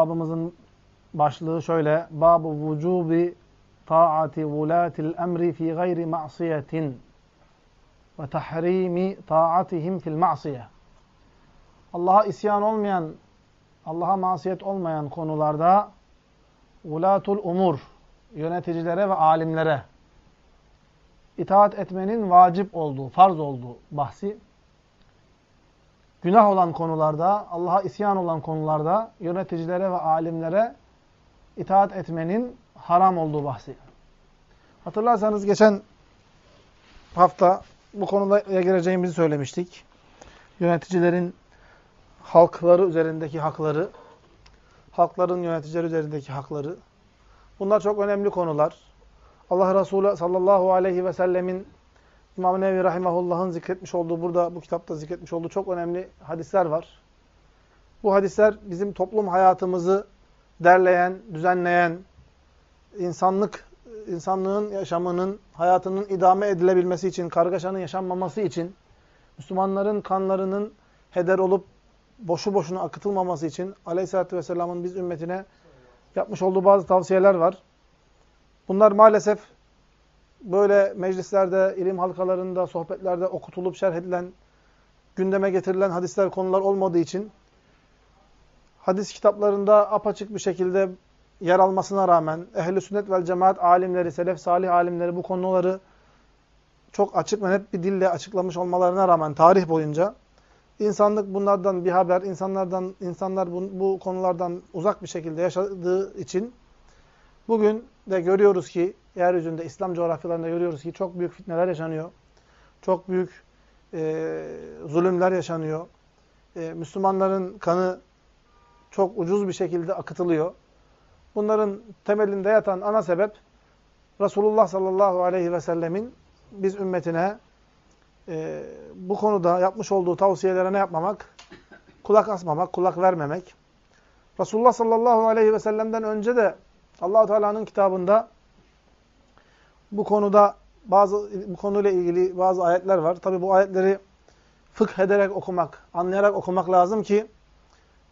Babımızın başlığı şöyle. Babu vücubi taati vulatil emri fi gayri ma'siyetin ve tahrimi taatihim fil ma'siye. Allah'a isyan olmayan, Allah'a masiyet olmayan konularda vulatul umur, yöneticilere ve alimlere itaat etmenin vacip olduğu, farz olduğu bahsi günah olan konularda, Allah'a isyan olan konularda yöneticilere ve alimlere itaat etmenin haram olduğu bahsi. Hatırlarsanız geçen hafta bu konuya gireceğimizi söylemiştik. Yöneticilerin halkları üzerindeki hakları, halkların yöneticileri üzerindeki hakları. Bunlar çok önemli konular. Allah Resulü sallallahu aleyhi ve sellemin İmam Nevi Rahimahullah'ın zikretmiş olduğu, burada bu kitapta zikretmiş olduğu çok önemli hadisler var. Bu hadisler bizim toplum hayatımızı derleyen, düzenleyen, insanlık, insanlığın yaşamının, hayatının idame edilebilmesi için, kargaşanın yaşanmaması için, Müslümanların kanlarının heder olup boşu boşuna akıtılmaması için Aleyhisselatü Vesselam'ın biz ümmetine yapmış olduğu bazı tavsiyeler var. Bunlar maalesef böyle meclislerde, ilim halkalarında, sohbetlerde okutulup şerh edilen, gündeme getirilen hadisler, konular olmadığı için hadis kitaplarında apaçık bir şekilde yer almasına rağmen ehl-i sünnet vel cemaat alimleri, selef salih alimleri bu konuları çok açık ve net bir dille açıklamış olmalarına rağmen tarih boyunca insanlık bunlardan bir haber, insanlardan insanlar bu, bu konulardan uzak bir şekilde yaşadığı için bugün de görüyoruz ki yeryüzünde İslam coğrafyalarında görüyoruz ki çok büyük fitneler yaşanıyor. Çok büyük e, zulümler yaşanıyor. E, Müslümanların kanı çok ucuz bir şekilde akıtılıyor. Bunların temelinde yatan ana sebep Resulullah sallallahu aleyhi ve sellemin biz ümmetine e, bu konuda yapmış olduğu tavsiyelere ne yapmamak? Kulak asmamak, kulak vermemek. Resulullah sallallahu aleyhi ve sellem'den önce de allah Teala'nın kitabında bu konuda bazı bu konuyla ilgili bazı ayetler var. Tabi bu ayetleri fıkh ederek okumak, anlayarak okumak lazım ki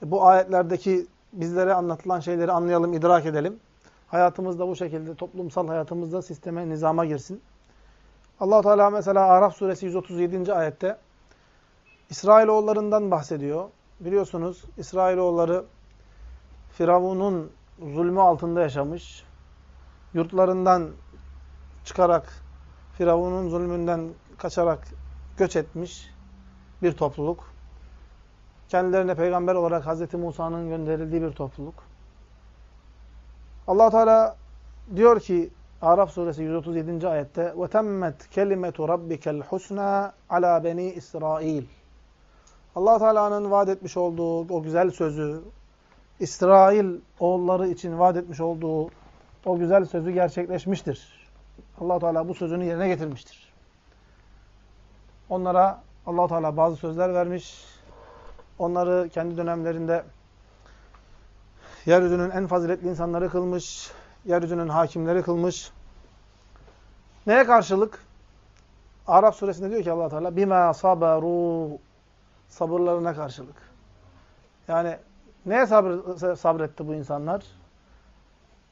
bu ayetlerdeki bizlere anlatılan şeyleri anlayalım, idrak edelim. Hayatımızda bu şekilde, toplumsal hayatımızda sisteme, nizama girsin. allah Teala mesela Araf suresi 137. ayette İsrailoğullarından bahsediyor. Biliyorsunuz İsrailoğulları Firavun'un zulmü altında yaşamış. Yurtlarından çıkarak, Firavun'un zulmünden kaçarak göç etmiş bir topluluk. Kendilerine peygamber olarak Hz. Musa'nın gönderildiği bir topluluk. allah Teala diyor ki Araf suresi 137. ayette وَتَمَّتْ كَلِمَةُ رَبِّكَ الْحُسْنَى عَلَى بَنِي İsrail allah Teala'nın vaat etmiş olduğu o güzel sözü, İsrail oğulları için vaat etmiş olduğu o güzel sözü gerçekleşmiştir. allah Teala bu sözünü yerine getirmiştir. Onlara allah Teala bazı sözler vermiş. Onları kendi dönemlerinde yeryüzünün en faziletli insanları kılmış. Yeryüzünün hakimleri kılmış. Neye karşılık? Arap suresinde diyor ki allah Teala bima sabaru sabırlarına karşılık. Yani neye sabr, sabretti bu insanlar?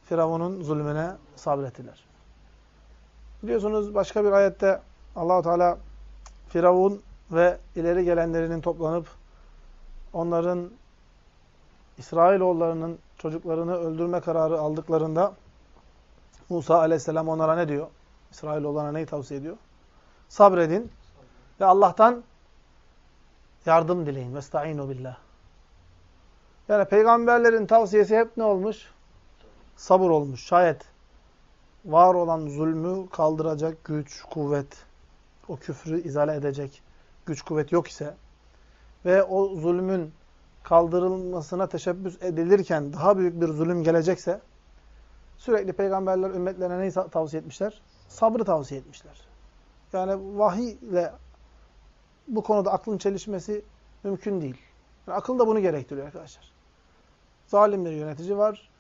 Firavun'un zulmüne sabrettiler. Biliyorsunuz başka bir ayette Allahu Teala Firavun ve ileri gelenlerinin toplanıp onların İsrailoğullarının çocuklarını öldürme kararı aldıklarında Musa aleyhisselam onlara ne diyor? İsrailoğullarına neyi tavsiye ediyor? Sabredin ve Allah'tan yardım dileyin. Vesta'inu billah. Yani peygamberlerin tavsiyesi hep ne olmuş? Sabır olmuş. Şayet var olan zulmü kaldıracak güç, kuvvet, o küfrü izale edecek güç, kuvvet yok ise ve o zulmün kaldırılmasına teşebbüs edilirken daha büyük bir zulüm gelecekse sürekli peygamberler ümmetlerine neyi tavsiye etmişler? Sabrı tavsiye etmişler. Yani vahiy ile bu konuda aklın çelişmesi mümkün değil. Yani akıl da bunu gerektiriyor arkadaşlar. Zalim bir yönetici var,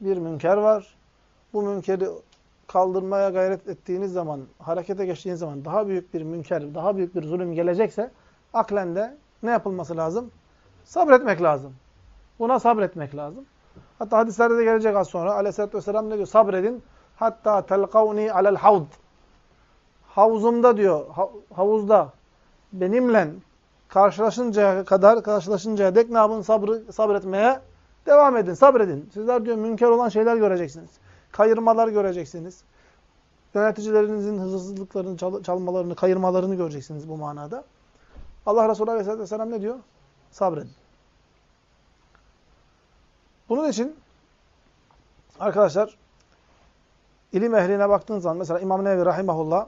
bir münker var. Bu münkeri kaldırmaya gayret ettiğiniz zaman, harekete geçtiğiniz zaman daha büyük bir münker, daha büyük bir zulüm gelecekse aklen de ne yapılması lazım? Sabretmek lazım. Buna sabretmek lazım. Hatta hadislerde de gelecek az sonra. Aleyhisselatü vesselam ne diyor? Sabredin. Hatta telkavni alel havd. Havuzumda diyor, havuzda benimle karşılaşıncaya kadar, karşılaşıncaya dek ne yapın? Sabrı, sabretmeye devam edin, sabredin. Sizler diyor münker olan şeyler göreceksiniz. Kayırmalar göreceksiniz. Yöneticilerinizin hırsızlıklarını, çal çalmalarını, kayırmalarını göreceksiniz bu manada. Allah Resulü Aleyhisselatü Vesselam ne diyor? Sabredin. Bunun için arkadaşlar ilim ehline baktığınız zaman mesela İmam Nevi Rahimahullah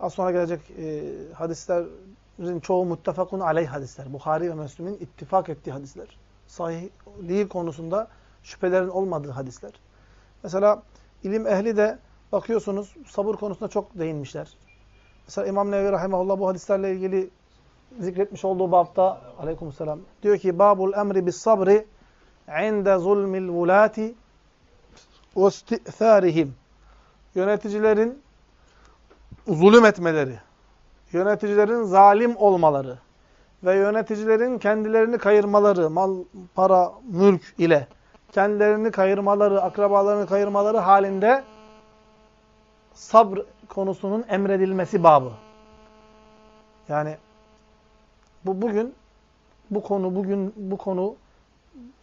az sonra gelecek e, hadislerin çoğu muttefakun aleyh hadisler. Bukhari ve Müslüm'ün ittifak ettiği hadisler. Sahihliği konusunda şüphelerin olmadığı hadisler. Mesela ilim ehli de bakıyorsunuz sabır konusunda çok değinmişler. Mesela İmam Nevi Rahimahullah bu hadislerle ilgili zikretmiş olduğu babda aleykümselam diyor ki babul emri bis sabri inde zulmil vulati ve yöneticilerin zulüm etmeleri, yöneticilerin zalim olmaları ve yöneticilerin kendilerini kayırmaları, mal, para, mülk ile kendilerini kayırmaları, akrabalarını kayırmaları halinde sabr konusunun emredilmesi babı. Yani bu bugün bu konu bugün bu konu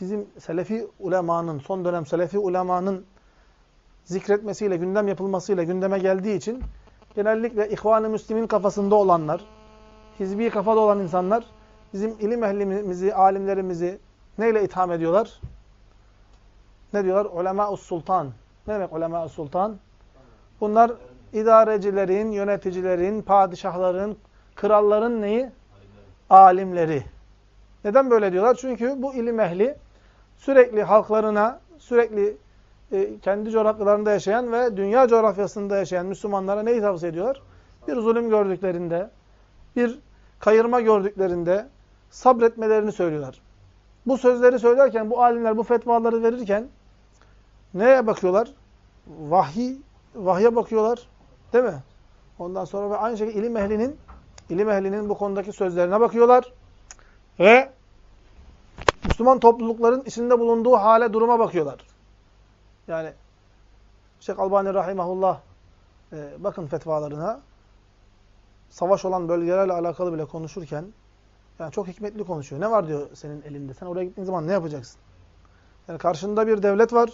bizim selefi ulemanın son dönem selefi ulemanın zikretmesiyle, gündem yapılmasıyla gündeme geldiği için genellikle İhvan-ı Müslim'in kafasında olanlar, hizbi kafada olan insanlar bizim ilim ehlimizi, alimlerimizi neyle itham ediyorlar? Ne diyorlar? Ulema-us sultan. Ne demek ulema-us sultan? Bunlar idarecilerin, yöneticilerin, padişahların, kralların neyi? Alimleri. Neden böyle diyorlar? Çünkü bu ilim ehli sürekli halklarına, sürekli e, kendi coğrafyalarında yaşayan ve dünya coğrafyasında yaşayan Müslümanlara neyi tavsiye ediyorlar? Bir zulüm gördüklerinde, bir kayırma gördüklerinde sabretmelerini söylüyorlar. Bu sözleri söylerken, bu alimler bu fetvaları verirken neye bakıyorlar? Vahiy, vahye bakıyorlar. Değil mi? Ondan sonra ve aynı şekilde ilim ehlinin ilim ehlinin bu konudaki sözlerine bakıyorlar. Ve Müslüman toplulukların içinde bulunduğu hale, duruma bakıyorlar. Yani Şeyh Albani Rahimahullah e, bakın fetvalarına savaş olan bölgelerle alakalı bile konuşurken yani çok hikmetli konuşuyor. Ne var diyor senin elinde? Sen oraya gittiğin zaman ne yapacaksın? Yani karşında bir devlet var.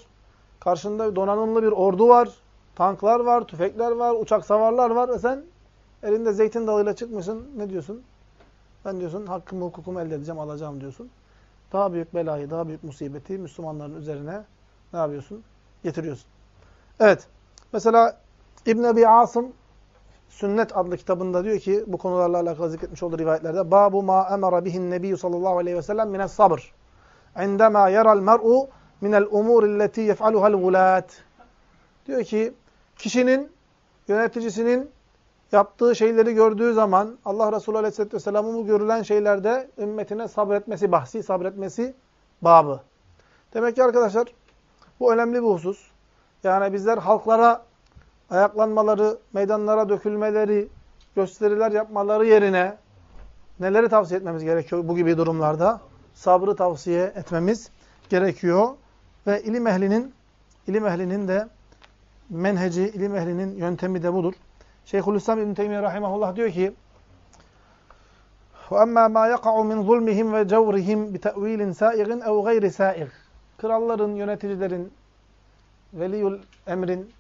Karşında donanımlı bir ordu var. Tanklar var, tüfekler var, uçak savarlar var. Ve sen elinde zeytin dalıyla çıkmışsın. Ne diyorsun? Ben diyorsun hakkımı, hukukumu elde edeceğim, alacağım diyorsun. Daha büyük belayı, daha büyük musibeti Müslümanların üzerine ne yapıyorsun? getiriyorsun. Evet. Mesela İbn Ebi Asım Sünnet adlı kitabında diyor ki bu konularla alakalı zikretmiş olduğu rivayetlerde Babu ma emara bihin nebiyyü sallallahu aleyhi ve sellem mines sabr. İndema yaral mer'u minel umurilleti yef'aluhal gulat. Diyor ki kişinin yöneticisinin yaptığı şeyleri gördüğü zaman Allah Resulü Aleyhisselatü Vesselam'ın bu görülen şeylerde ümmetine sabretmesi bahsi, sabretmesi babı. Demek ki arkadaşlar bu önemli bir husus. Yani bizler halklara ayaklanmaları, meydanlara dökülmeleri, gösteriler yapmaları yerine neleri tavsiye etmemiz gerekiyor bu gibi durumlarda? Sabrı tavsiye etmemiz gerekiyor. Ve ilim ehlinin ilim ehlinin de menheci, ilim ehlinin yöntemi de budur. Şeyhülislam İbn Teymiyye rahimehullah diyor ki: "Ve emma ma yaqa'u min zulmihim ve cevrihim bi ta'vilin sa'igin ev gayri sa'ig." kralların, yöneticilerin, veliyül emrin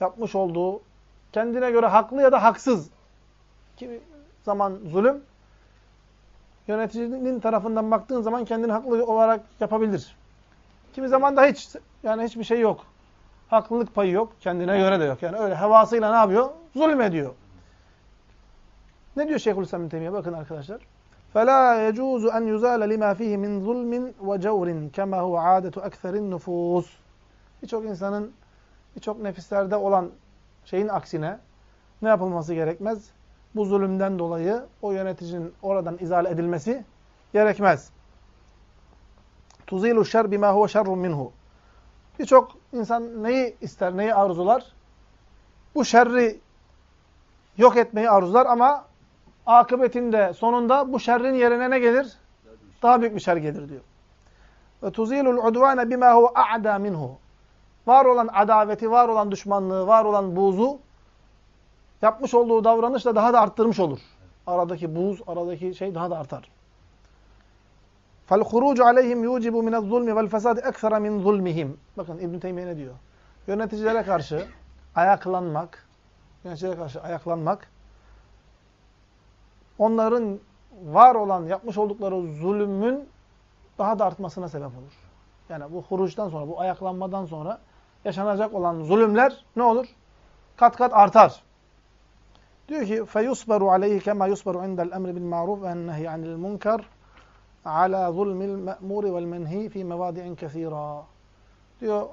yapmış olduğu kendine göre haklı ya da haksız kimi zaman zulüm yöneticinin tarafından baktığın zaman kendini haklı olarak yapabilir. Kimi zaman da hiç yani hiçbir şey yok. Haklılık payı yok. Kendine göre de yok. Yani öyle hevasıyla ne yapıyor? Zulüm ediyor. Ne diyor Şeyhülislam bin Teymiye? Bakın arkadaşlar. فَلَا يَجُوزُ أَنْ يُزَالَ لِمَا ف۪يهِ مِنْ ظُلْمٍ وَجَوْرٍ كَمَا هُوَ عَادَةُ أَكْثَرِ النُّفُوسِ Birçok insanın, birçok nefislerde olan şeyin aksine ne yapılması gerekmez? Bu zulümden dolayı o yöneticinin oradan izale edilmesi gerekmez. Tuzilu şer bima huve şerrun minhu. Birçok insan neyi ister, neyi arzular? Bu şerri yok etmeyi arzular ama akıbetinde, sonunda bu şerrin yerine ne gelir? Daha büyük bir şer gelir diyor. Ve tuzilul udvane bima huve a'da minhu. Var olan adaveti, var olan düşmanlığı, var olan buğzu yapmış olduğu davranışla daha da arttırmış olur. Aradaki buz, aradaki şey daha da artar. فَالْخُرُوجُ عَلَيْهِمْ يُوجِبُ مِنَ الظُّلْمِ وَالْفَسَادِ اَكْثَرَ مِنْ ظُلْمِهِمْ Bakın İbn-i Teymiye ne diyor? Yöneticilere karşı ayaklanmak, yöneticilere karşı ayaklanmak, onların var olan, yapmış oldukları zulmün daha da artmasına sebep olur. Yani bu huruçtan sonra, bu ayaklanmadan sonra yaşanacak olan zulümler ne olur? Kat kat artar. Diyor ki فَيُصْبَرُ عَلَيْهِ كَمَا يُصْبَرُ عِنْدَ الْأَمْرِ بِالْمَعْرُوفِ وَالنَّهِي عَنِ الْمُنْكَرِ ala zulmil me'muri vel menhi fi mevadi'in kesira. Diyor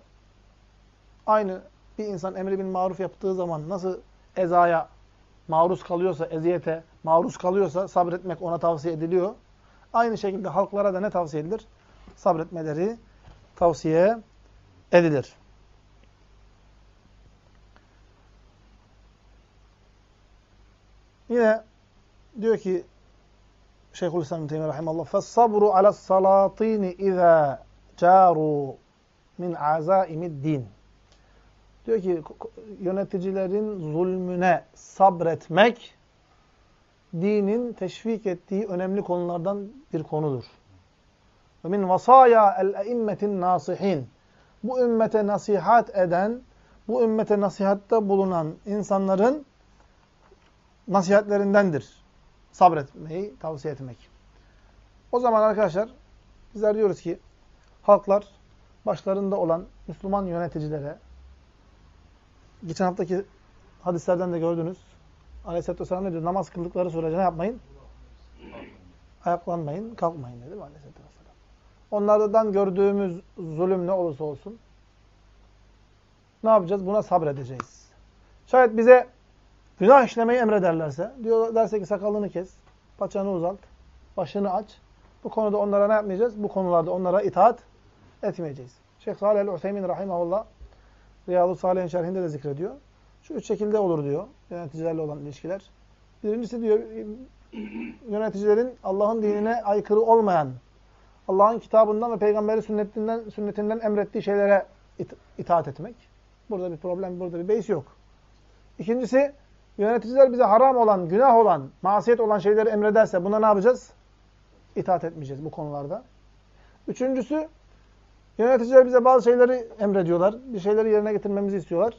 aynı bir insan emri bin maruf yaptığı zaman nasıl ezaya maruz kalıyorsa, eziyete maruz kalıyorsa sabretmek ona tavsiye ediliyor. Aynı şekilde halklara da ne tavsiye edilir? Sabretmeleri tavsiye edilir. Yine diyor ki Şeyhülislam Teymiyye rahimallah. "Fes-sabru ala's salatini iza caru min azaimid din." Diyor ki yöneticilerin zulmüne sabretmek dinin teşvik ettiği önemli konulardan bir konudur. Ve min vasaya el-eimmetin nasihin. Bu ümmete nasihat eden, bu ümmete nasihatta bulunan insanların nasihatlerindendir. Sabretmeyi tavsiye etmek. O zaman arkadaşlar bizler diyoruz ki halklar başlarında olan Müslüman yöneticilere geçen haftaki hadislerden de gördünüz. Aleyhisselatü Vesselam ne diyor? Namaz kıldıkları sürece ne yapmayın? Ayaklanmayın, kalkmayın dedi Aleyhisselatü Vesselam. Onlardan gördüğümüz zulüm ne olursa olsun ne yapacağız? Buna sabredeceğiz. Şayet bize günah işlemeyi emrederlerse, diyor derse ki sakalını kes, paçanı uzalt, başını aç. Bu konuda onlara ne yapmayacağız? Bu konularda onlara itaat etmeyeceğiz. Şeyh Salih el-Useymin rahimahullah Riyadu Salih'in şerhinde de zikrediyor. Şu üç şekilde olur diyor yöneticilerle olan ilişkiler. Birincisi diyor yöneticilerin Allah'ın dinine aykırı olmayan, Allah'ın kitabından ve peygamberi sünnetinden, sünnetinden emrettiği şeylere it itaat etmek. Burada bir problem, burada bir beis yok. İkincisi, yöneticiler bize haram olan, günah olan, masiyet olan şeyleri emrederse buna ne yapacağız? İtaat etmeyeceğiz bu konularda. Üçüncüsü, Yöneticiler bize bazı şeyleri emrediyorlar. Bir şeyleri yerine getirmemizi istiyorlar.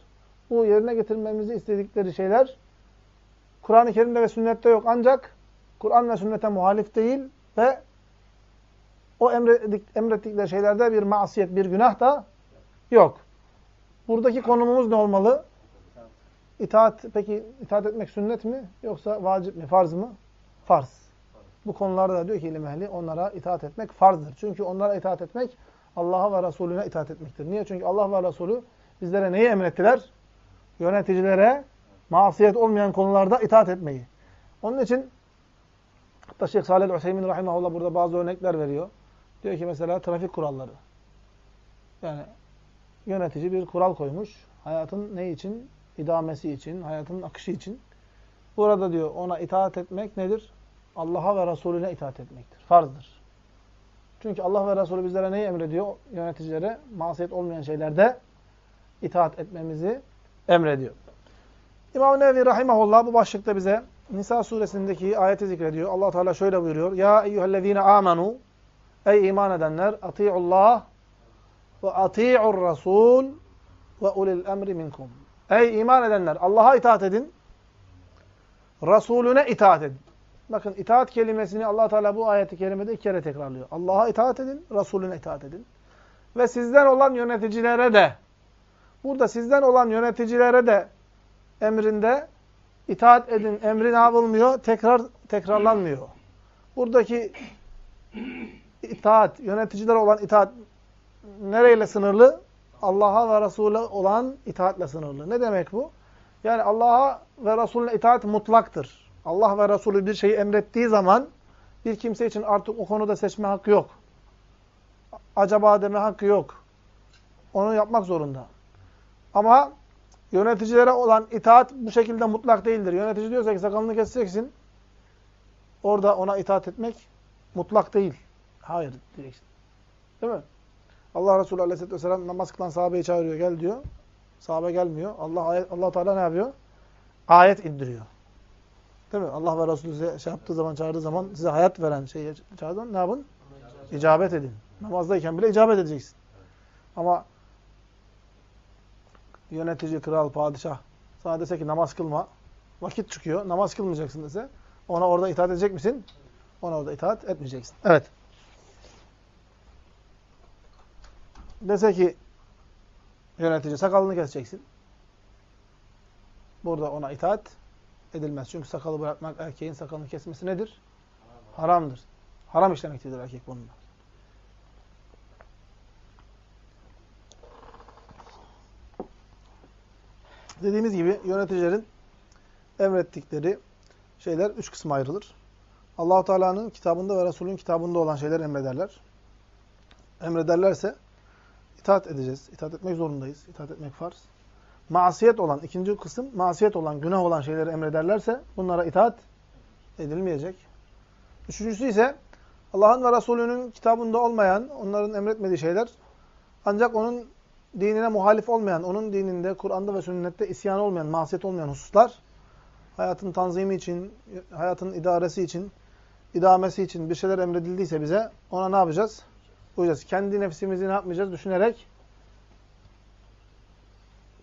Bu yerine getirmemizi istedikleri şeyler Kur'an-ı Kerim'de ve sünnette yok. Ancak Kur'an ve sünnete muhalif değil ve o emrettikleri şeylerde bir masiyet, bir günah da yok. Buradaki konumumuz ne olmalı? İtaat, peki itaat etmek sünnet mi? Yoksa vacip mi? Farz mı? Farz. Bu konularda da diyor ki ilim ehli onlara itaat etmek farzdır. Çünkü onlara itaat etmek Allah'a ve Resulüne itaat etmektir. Niye? Çünkü Allah ve Resulü bizlere neyi emrettiler? Yöneticilere masiyet olmayan konularda itaat etmeyi. Onun için hatta Şeyh Salih Hüseyin Rahimahullah burada bazı örnekler veriyor. Diyor ki mesela trafik kuralları. Yani yönetici bir kural koymuş. Hayatın ne için? İdamesi için, hayatın akışı için. Burada diyor ona itaat etmek nedir? Allah'a ve Resulüne itaat etmektir. Farzdır. Çünkü Allah ve Resulü bizlere neyi emrediyor? Yöneticilere masiyet olmayan şeylerde itaat etmemizi emrediyor. İmam Nevi Rahimahullah bu başlıkta bize Nisa suresindeki ayeti zikrediyor. allah Teala şöyle buyuruyor. Ya eyyühellezine amanu Ey iman edenler ati'ullah ve ati'ur rasul ve ulil emri minkum. Ey iman edenler Allah'a itaat edin. Resulüne itaat edin. Bakın itaat kelimesini allah Teala bu ayeti kerimede iki kere tekrarlıyor. Allah'a itaat edin, Resulüne itaat edin. Ve sizden olan yöneticilere de, burada sizden olan yöneticilere de emrinde itaat edin, emri ne yapılmıyor? Tekrar, tekrarlanmıyor. Buradaki itaat, yöneticiler olan itaat nereyle sınırlı? Allah'a ve Resul'e olan itaatle sınırlı. Ne demek bu? Yani Allah'a ve Resulüne itaat mutlaktır. Allah ve Resulü bir şeyi emrettiği zaman bir kimse için artık o konuda seçme hakkı yok. Acaba deme hakkı yok. Onu yapmak zorunda. Ama yöneticilere olan itaat bu şekilde mutlak değildir. Yönetici diyorsa ki sakalını keseceksin. Orada ona itaat etmek mutlak değil. Hayır diyeceksin. Değil mi? Allah Resulü Aleyhisselatü Vesselam namaz kılan sahabeyi çağırıyor. Gel diyor. Sahabe gelmiyor. Allah Allah Teala ne yapıyor? Ayet indiriyor. Değil mi? Allah ve Resulü size şey yaptığı zaman, çağırdığı zaman size hayat veren şeyi çağırdığı zaman ne yapın? İcabet edin. Namazdayken bile icabet edeceksin. Ama yönetici, kral, padişah sana dese ki namaz kılma, vakit çıkıyor, namaz kılmayacaksın dese, ona orada itaat edecek misin? Ona orada itaat etmeyeceksin. Evet. Dese ki yönetici sakalını keseceksin. Burada ona itaat edilmez. Çünkü sakalı bırakmak, erkeğin sakalını kesmesi nedir? Haramdır. Haram işlemektedir erkek bununla. Dediğimiz gibi yöneticilerin emrettikleri şeyler üç kısma ayrılır. Allahu Teala'nın kitabında ve Resulünün kitabında olan şeyler emrederler. Emrederlerse itaat edeceğiz. İtaat etmek zorundayız. İtaat etmek farz. Masiyet olan, ikinci kısım, masiyet olan, günah olan şeyleri emrederlerse bunlara itaat edilmeyecek. Üçüncüsü ise Allah'ın ve Resulünün kitabında olmayan, onların emretmediği şeyler ancak onun dinine muhalif olmayan, onun dininde, Kur'an'da ve sünnette isyan olmayan, masiyet olmayan hususlar hayatın tanzimi için, hayatın idaresi için, idamesi için bir şeyler emredildiyse bize ona ne yapacağız? Uyacağız. Kendi nefsimizi ne yapmayacağız? Düşünerek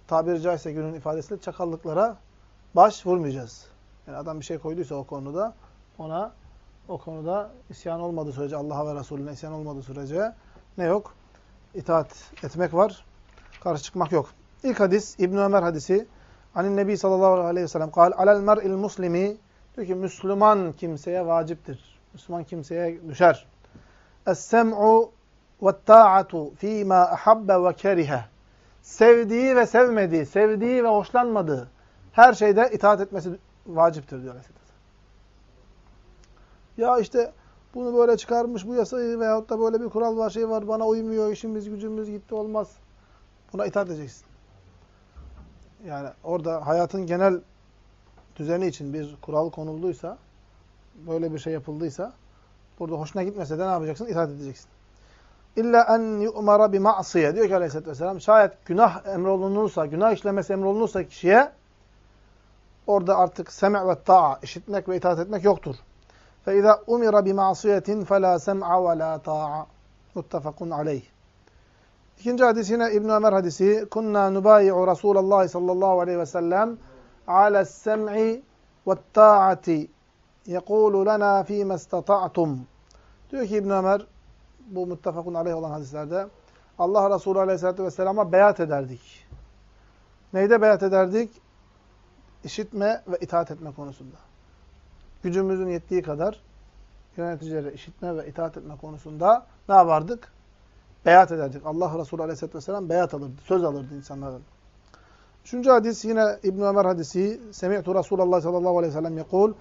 tabiri caizse günün ifadesiyle çakallıklara baş vurmayacağız. Yani adam bir şey koyduysa o konuda ona o konuda isyan olmadığı sürece Allah'a ve Resulüne isyan olmadığı sürece ne yok? İtaat etmek var. Karşı çıkmak yok. İlk hadis İbn Ömer hadisi. Anin Nebi sallallahu aleyhi ve sellem kal alel mer'il muslimi diyor ki Müslüman kimseye vaciptir. Müslüman kimseye düşer. Es-sem'u ve't-ta'atu fîmâ ahabbe ve kerihe. Sevdiği ve sevmediği, sevdiği ve hoşlanmadığı her şeyde itaat etmesi vaciptir diyor. Ya işte bunu böyle çıkarmış bu yasayı veyahut da böyle bir kural var, şey var, bana uymuyor, işimiz gücümüz gitti olmaz. Buna itaat edeceksin. Yani orada hayatın genel düzeni için bir kural konulduysa, böyle bir şey yapıldıysa, burada hoşuna gitmese de ne yapacaksın? İtaat edeceksin. İlla en yu'mara bi ma'siye diyor ki Aleyhisselatü Vesselam. Şayet günah emrolunursa, günah işlemesi emrolunursa kişiye orada artık sem' ve ta'a, işitmek ve itaat etmek yoktur. Bi ma'siyetin felâ sem'a ve lâ ta'a. Muttefakun aleyh. İkinci hadis yine İbn Ömer hadisi. Kunna nubayi'u Rasulullah sallallahu aleyhi ve sellem ala sem'i ve ta'ati yekulu lana fîme istata'tum. Diyor ki İbn Ömer bu muttefakun aleyh olan hadislerde Allah Resulü aleyhissalatü vesselama beyat ederdik. Neyde beyat ederdik? İşitme ve itaat etme konusunda. Gücümüzün yettiği kadar yöneticilere işitme ve itaat etme konusunda ne yapardık? Beyat ederdik. Allah Resulü aleyhissalatü vesselam beyat alırdı, söz alırdı insanlardan. Üçüncü hadis yine İbn Ömer hadisi. Semi'tu Resulullah sallallahu aleyhi ve sellem yekul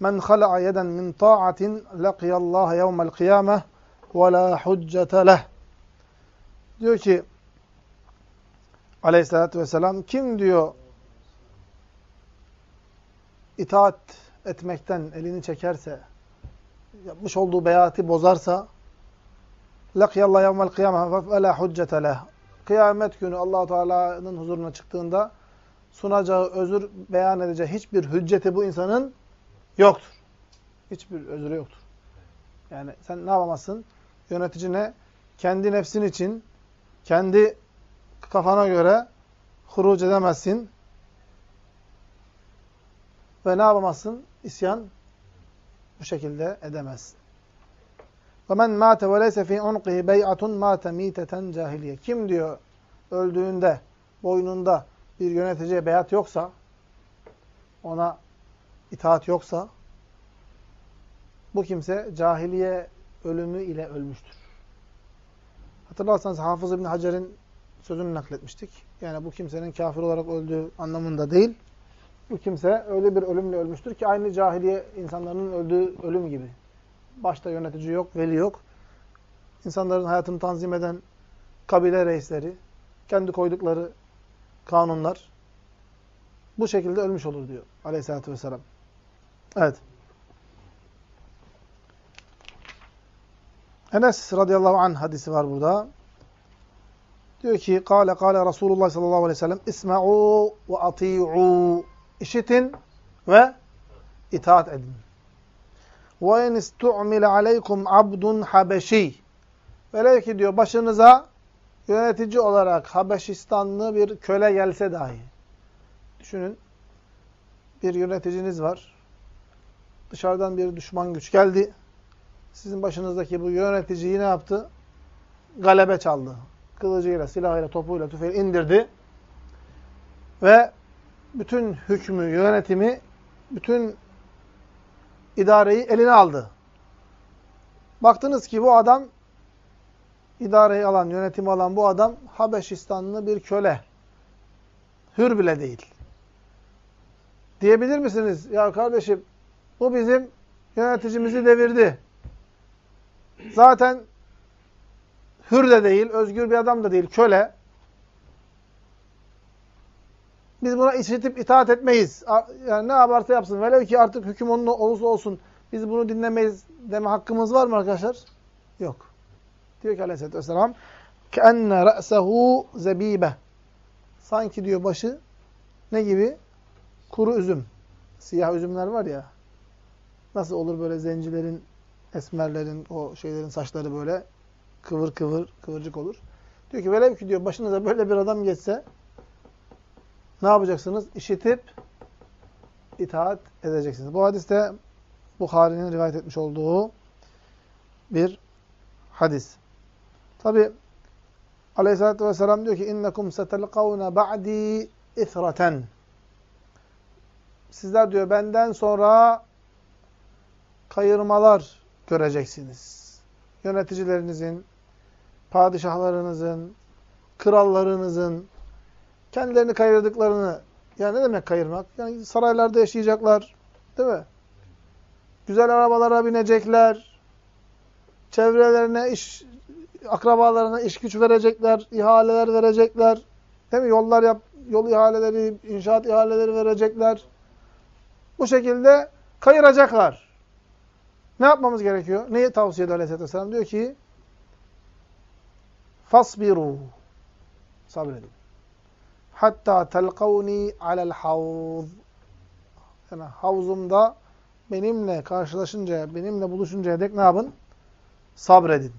Men khala'a yeden min ta'atin laqiyallaha yevmel kıyameh ve la huccete leh. Diyor ki aleyhissalatü vesselam kim diyor itaat etmekten elini çekerse yapmış olduğu beyati bozarsa lakiyallah yevmel kıyameh ve la huccete leh. Kıyamet günü allah Teala'nın huzuruna çıktığında sunacağı, özür beyan edeceği hiçbir hücceti bu insanın yoktur. Hiçbir özrü yoktur. Yani sen ne yapamazsın? Yöneticine kendi nefsin için, kendi kafana göre huruc edemezsin. Ve ne yapamazsın? İsyan bu şekilde edemezsin. وَمَنْ مَاتَ وَلَيْسَ ف۪ي عُنْقِهِ بَيْعَةٌ مَاتَ مِيتَةً cahiliye. Kim diyor öldüğünde, boynunda bir yöneticiye beyat yoksa, ona itaat yoksa, bu kimse cahiliye ölümü ile ölmüştür. Hatırlarsanız Hafız İbni Hacer'in sözünü nakletmiştik. Yani bu kimsenin kafir olarak öldüğü anlamında değil. Bu kimse öyle bir ölümle ölmüştür ki aynı cahiliye insanların öldüğü ölüm gibi. Başta yönetici yok, veli yok. İnsanların hayatını tanzim eden kabile reisleri, kendi koydukları kanunlar bu şekilde ölmüş olur diyor aleyhissalatü vesselam. Evet. Enes radıyallahu anh hadisi var burada. Diyor ki kâle kâle Resulullah sallallahu aleyhi ve sellem isma'u ve ati'u işitin ve itaat edin. Ve en istu'mile aleykum abdun habeşi Velev ki diyor başınıza yönetici olarak Habeşistanlı bir köle gelse dahi. Düşünün bir yöneticiniz var. Dışarıdan bir düşman güç geldi. Sizin başınızdaki bu yöneticiyi ne yaptı? Galebe çaldı. Kılıcıyla, silahıyla, topuyla, tüfeğiyle indirdi. Ve bütün hükmü, yönetimi, bütün idareyi eline aldı. Baktınız ki bu adam, idareyi alan, yönetimi alan bu adam Habeşistanlı bir köle. Hür bile değil. Diyebilir misiniz? Ya kardeşim bu bizim yöneticimizi devirdi. Zaten hür de değil, özgür bir adam da değil, köle. Biz buna işitip itaat etmeyiz. Yani ne yaparsa yapsın. Velev ki artık hüküm onun olursa olsun. Biz bunu dinlemeyiz deme hakkımız var mı arkadaşlar? Yok. Diyor ki aleyhissalatü vesselam كَأَنَّ رَأْسَهُ زَب۪يبَ Sanki diyor başı ne gibi? Kuru üzüm. Siyah üzümler var ya. Nasıl olur böyle zencilerin, esmerlerin, o şeylerin saçları böyle kıvır kıvır, kıvırcık olur. Diyor ki velev ki diyor başınıza böyle bir adam geçse ne yapacaksınız? İşitip itaat edeceksiniz. Bu hadiste Bukhari'nin rivayet etmiş olduğu bir hadis. Tabi Aleyhisselatü Vesselam diyor ki innekum setelkavne ba'di ithraten Sizler diyor benden sonra kayırmalar göreceksiniz. Yöneticilerinizin, padişahlarınızın, krallarınızın kendilerini kayırdıklarını, yani ne demek kayırmak? Yani saraylarda yaşayacaklar, değil mi? Güzel arabalara binecekler, çevrelerine iş, akrabalarına iş güç verecekler, ihaleler verecekler, değil mi? Yollar yap, yol ihaleleri, inşaat ihaleleri verecekler. Bu şekilde kayıracaklar. Ne yapmamız gerekiyor? Neyi tavsiye ediyor Aleyhisselatü Vesselam? Diyor ki Fasbiru Sabredin. Hatta telkavni alel havz Yani havzumda benimle karşılaşıncaya, benimle buluşuncaya dek ne yapın? Sabredin.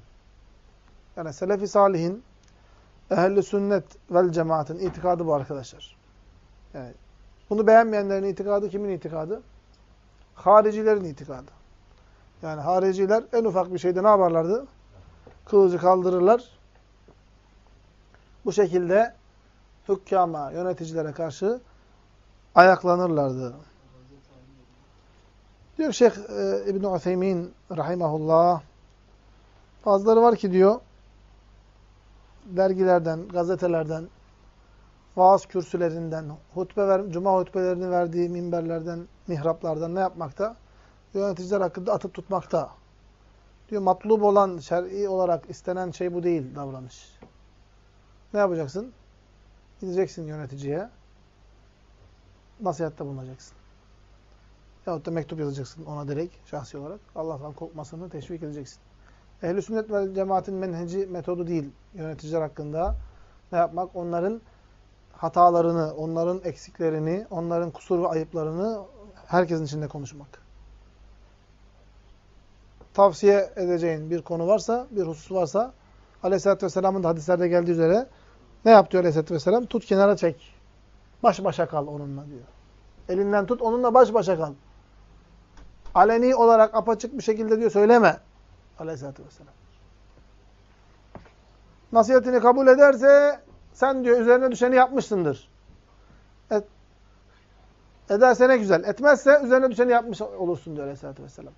Yani Selefi Salihin ehli sünnet vel cemaatin itikadı bu arkadaşlar. Yani bunu beğenmeyenlerin itikadı kimin itikadı? Haricilerin itikadı. Yani hariciler en ufak bir şeyde ne yaparlardı? Kılıcı kaldırırlar. Bu şekilde hükkama, yöneticilere karşı ayaklanırlardı. Diyor Şeyh e, İbn-i Utheymin rahimahullah bazıları var ki diyor dergilerden, gazetelerden vaaz kürsülerinden, hutbe ver, cuma hutbelerini verdiği minberlerden, mihraplardan ne yapmakta? Yöneticiler hakkında atıp tutmakta. Diyor matlub olan, şer'i olarak istenen şey bu değil davranış. Ne yapacaksın? Gideceksin yöneticiye. Nasihatte bulunacaksın. Yahut da mektup yazacaksın ona direkt, şahsi olarak. Allah'tan korkmasını teşvik edeceksin. Ehl-i sünnet ve cemaatin menheci metodu değil yöneticiler hakkında ne yapmak? Onların hatalarını, onların eksiklerini, onların kusur ve ayıplarını herkesin içinde konuşmak. Tavsiye edeceğin bir konu varsa, bir husus varsa Aleyhisselatü Vesselam'ın da hadislerde geldiği üzere ne yaptı Aleyhisselatü Vesselam? Tut kenara çek. Baş başa kal onunla diyor. Elinden tut onunla baş başa kal. Aleni olarak apaçık bir şekilde diyor söyleme. Aleyhisselatü Vesselam. Nasihatini kabul ederse sen diyor üzerine düşeni yapmışsındır. Et, ederse ne güzel. Etmezse üzerine düşeni yapmış olursun diyor Aleyhisselatü Vesselam.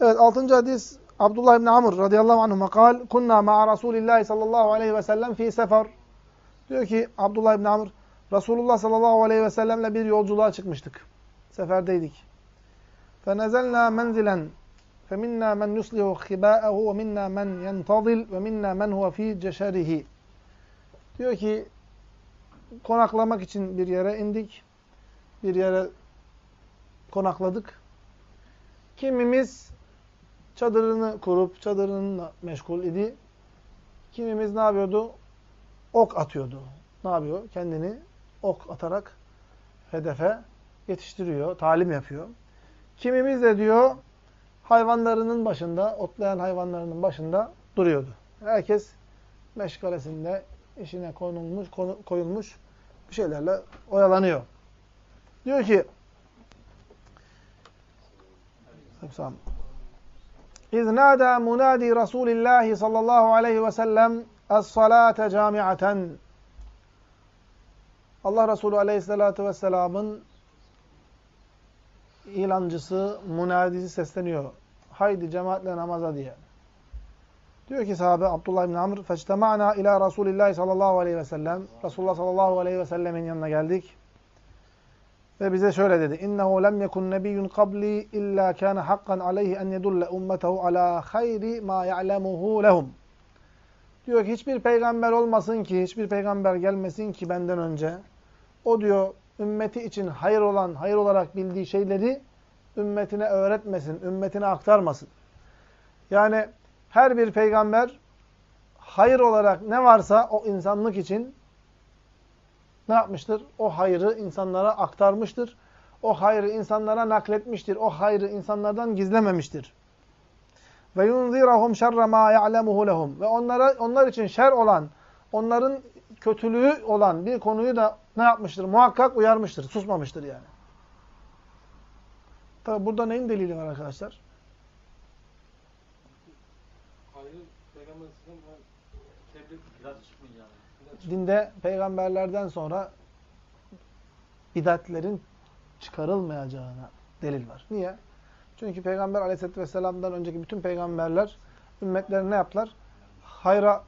Evet altıncı hadis Abdullah İbni Amr radıyallahu anhuma kal kunna ma'a Resulillahi sallallahu aleyhi ve sellem fi sefer. Diyor ki Abdullah İbni Amr Resulullah sallallahu aleyhi ve sellemle bir yolculuğa çıkmıştık. Seferdeydik. فَنَزَلْنَا مَنْزِلًا فَمِنَّا مَنْ يُصْلِهُ خِبَاءَهُ وَمِنَّا مَنْ يَنْتَظِلْ وَمِنَّا مَنْ هُوَ ف۪ي جَشَرِهِ Diyor ki konaklamak için bir yere indik. Bir yere konakladık. Kimimiz çadırını kurup çadırınınla meşgul idi. Kimimiz ne yapıyordu? ok atıyordu. Ne yapıyor? Kendini ok atarak hedefe yetiştiriyor, talim yapıyor. Kimimiz de diyor hayvanlarının başında, otlayan hayvanlarının başında duruyordu. Herkes meşgalesinde işine konulmuş, koyulmuş bir şeylerle oyalanıyor. Diyor ki İz nâdâ munâdî Rasûlillâhi sallallahu aleyhi ve sellem es-salâte câmi'aten Allah Resulü aleyhissalâtu vesselamın ilancısı, munadisi sesleniyor. Haydi cemaatle namaza diye. Diyor ki sahabe Abdullah bin Amr فَاجْتَمَعْنَا ila رَسُولِ sallallahu aleyhi ve sellem Resulullah sallallahu aleyhi ve sellemin yanına geldik. Ve bize şöyle dedi. İnnehu lem yekun nebiyyun qabli illa kana hakkan aleyhi en yedulle ummetehu ala hayri ma ya'lemuhu lehum. Diyor ki hiçbir peygamber olmasın ki, hiçbir peygamber gelmesin ki benden önce. O diyor ümmeti için hayır olan, hayır olarak bildiği şeyleri ümmetine öğretmesin, ümmetine aktarmasın. Yani her bir peygamber hayır olarak ne varsa o insanlık için ne yapmıştır? O hayrı insanlara aktarmıştır. O hayrı insanlara nakletmiştir. O hayrı insanlardan gizlememiştir. Ve yunzirahum şerre ma ya'lemuhu lehum. Ve onlara onlar için şer olan, onların kötülüğü olan bir konuyu da ne yapmıştır? Muhakkak uyarmıştır. Susmamıştır yani. Tabi burada neyin delili var arkadaşlar? Dinde peygamberlerden sonra bidatlerin çıkarılmayacağına delil var. Niye? Çünkü Peygamber aleyhisselatü vesselam'dan önceki bütün peygamberler ümmetlerine ne yaptılar? Hayra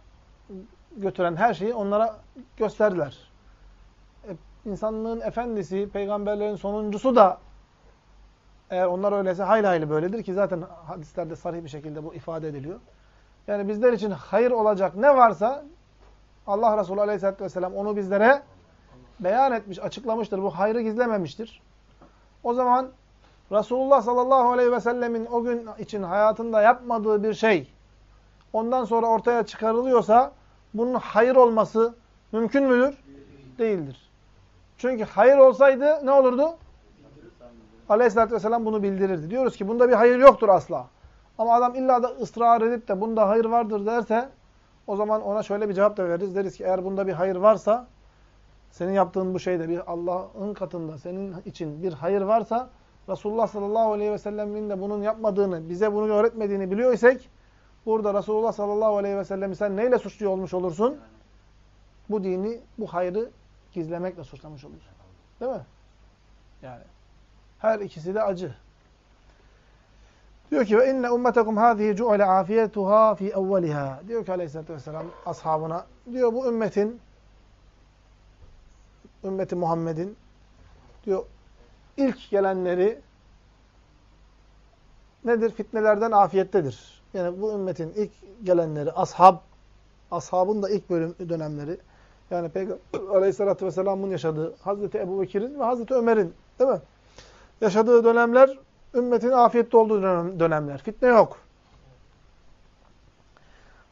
götüren her şeyi onlara gösterdiler. E, insanlığın efendisi, peygamberlerin sonuncusu da eğer onlar öyleyse hayli hayli böyledir ki zaten hadislerde sarih bir şekilde bu ifade ediliyor. Yani bizler için hayır olacak ne varsa Allah Resulü Aleyhisselatü Vesselam onu bizlere beyan etmiş, açıklamıştır. Bu hayrı gizlememiştir. O zaman Resulullah sallallahu aleyhi ve sellemin o gün için hayatında yapmadığı bir şey ondan sonra ortaya çıkarılıyorsa bunun hayır olması mümkün müdür? Değildir. Çünkü hayır olsaydı ne olurdu? Aleyhisselatü vesselam bunu bildirirdi. Diyoruz ki bunda bir hayır yoktur asla. Ama adam illa da ısrar edip de bunda hayır vardır derse o zaman ona şöyle bir cevap da veririz. Deriz ki eğer bunda bir hayır varsa senin yaptığın bu şeyde bir Allah'ın katında senin için bir hayır varsa Resulullah sallallahu aleyhi ve sellemin de bunun yapmadığını, bize bunu öğretmediğini biliyor isek burada Resulullah sallallahu aleyhi ve sellemi sen neyle suçluyor olmuş olursun? Bu dini, bu hayrı gizlemekle suçlamış olursun. Değil mi? Yani her ikisi de acı. Diyor ki ve inne ummetekum hâzihi cu'ale afiyetuha fi evveliha. Diyor ki aleyhissalatü vesselam ashabına diyor bu ümmetin ümmeti Muhammed'in diyor ilk gelenleri nedir? Fitnelerden afiyettedir. Yani bu ümmetin ilk gelenleri ashab ashabın da ilk bölüm dönemleri yani Peygamber Aleyhisselatü Vesselam'ın yaşadığı Hazreti Ebu Bekir'in ve Hazreti Ömer'in değil mi? Yaşadığı dönemler ümmetin afiyette olduğu dönemler. Fitne yok.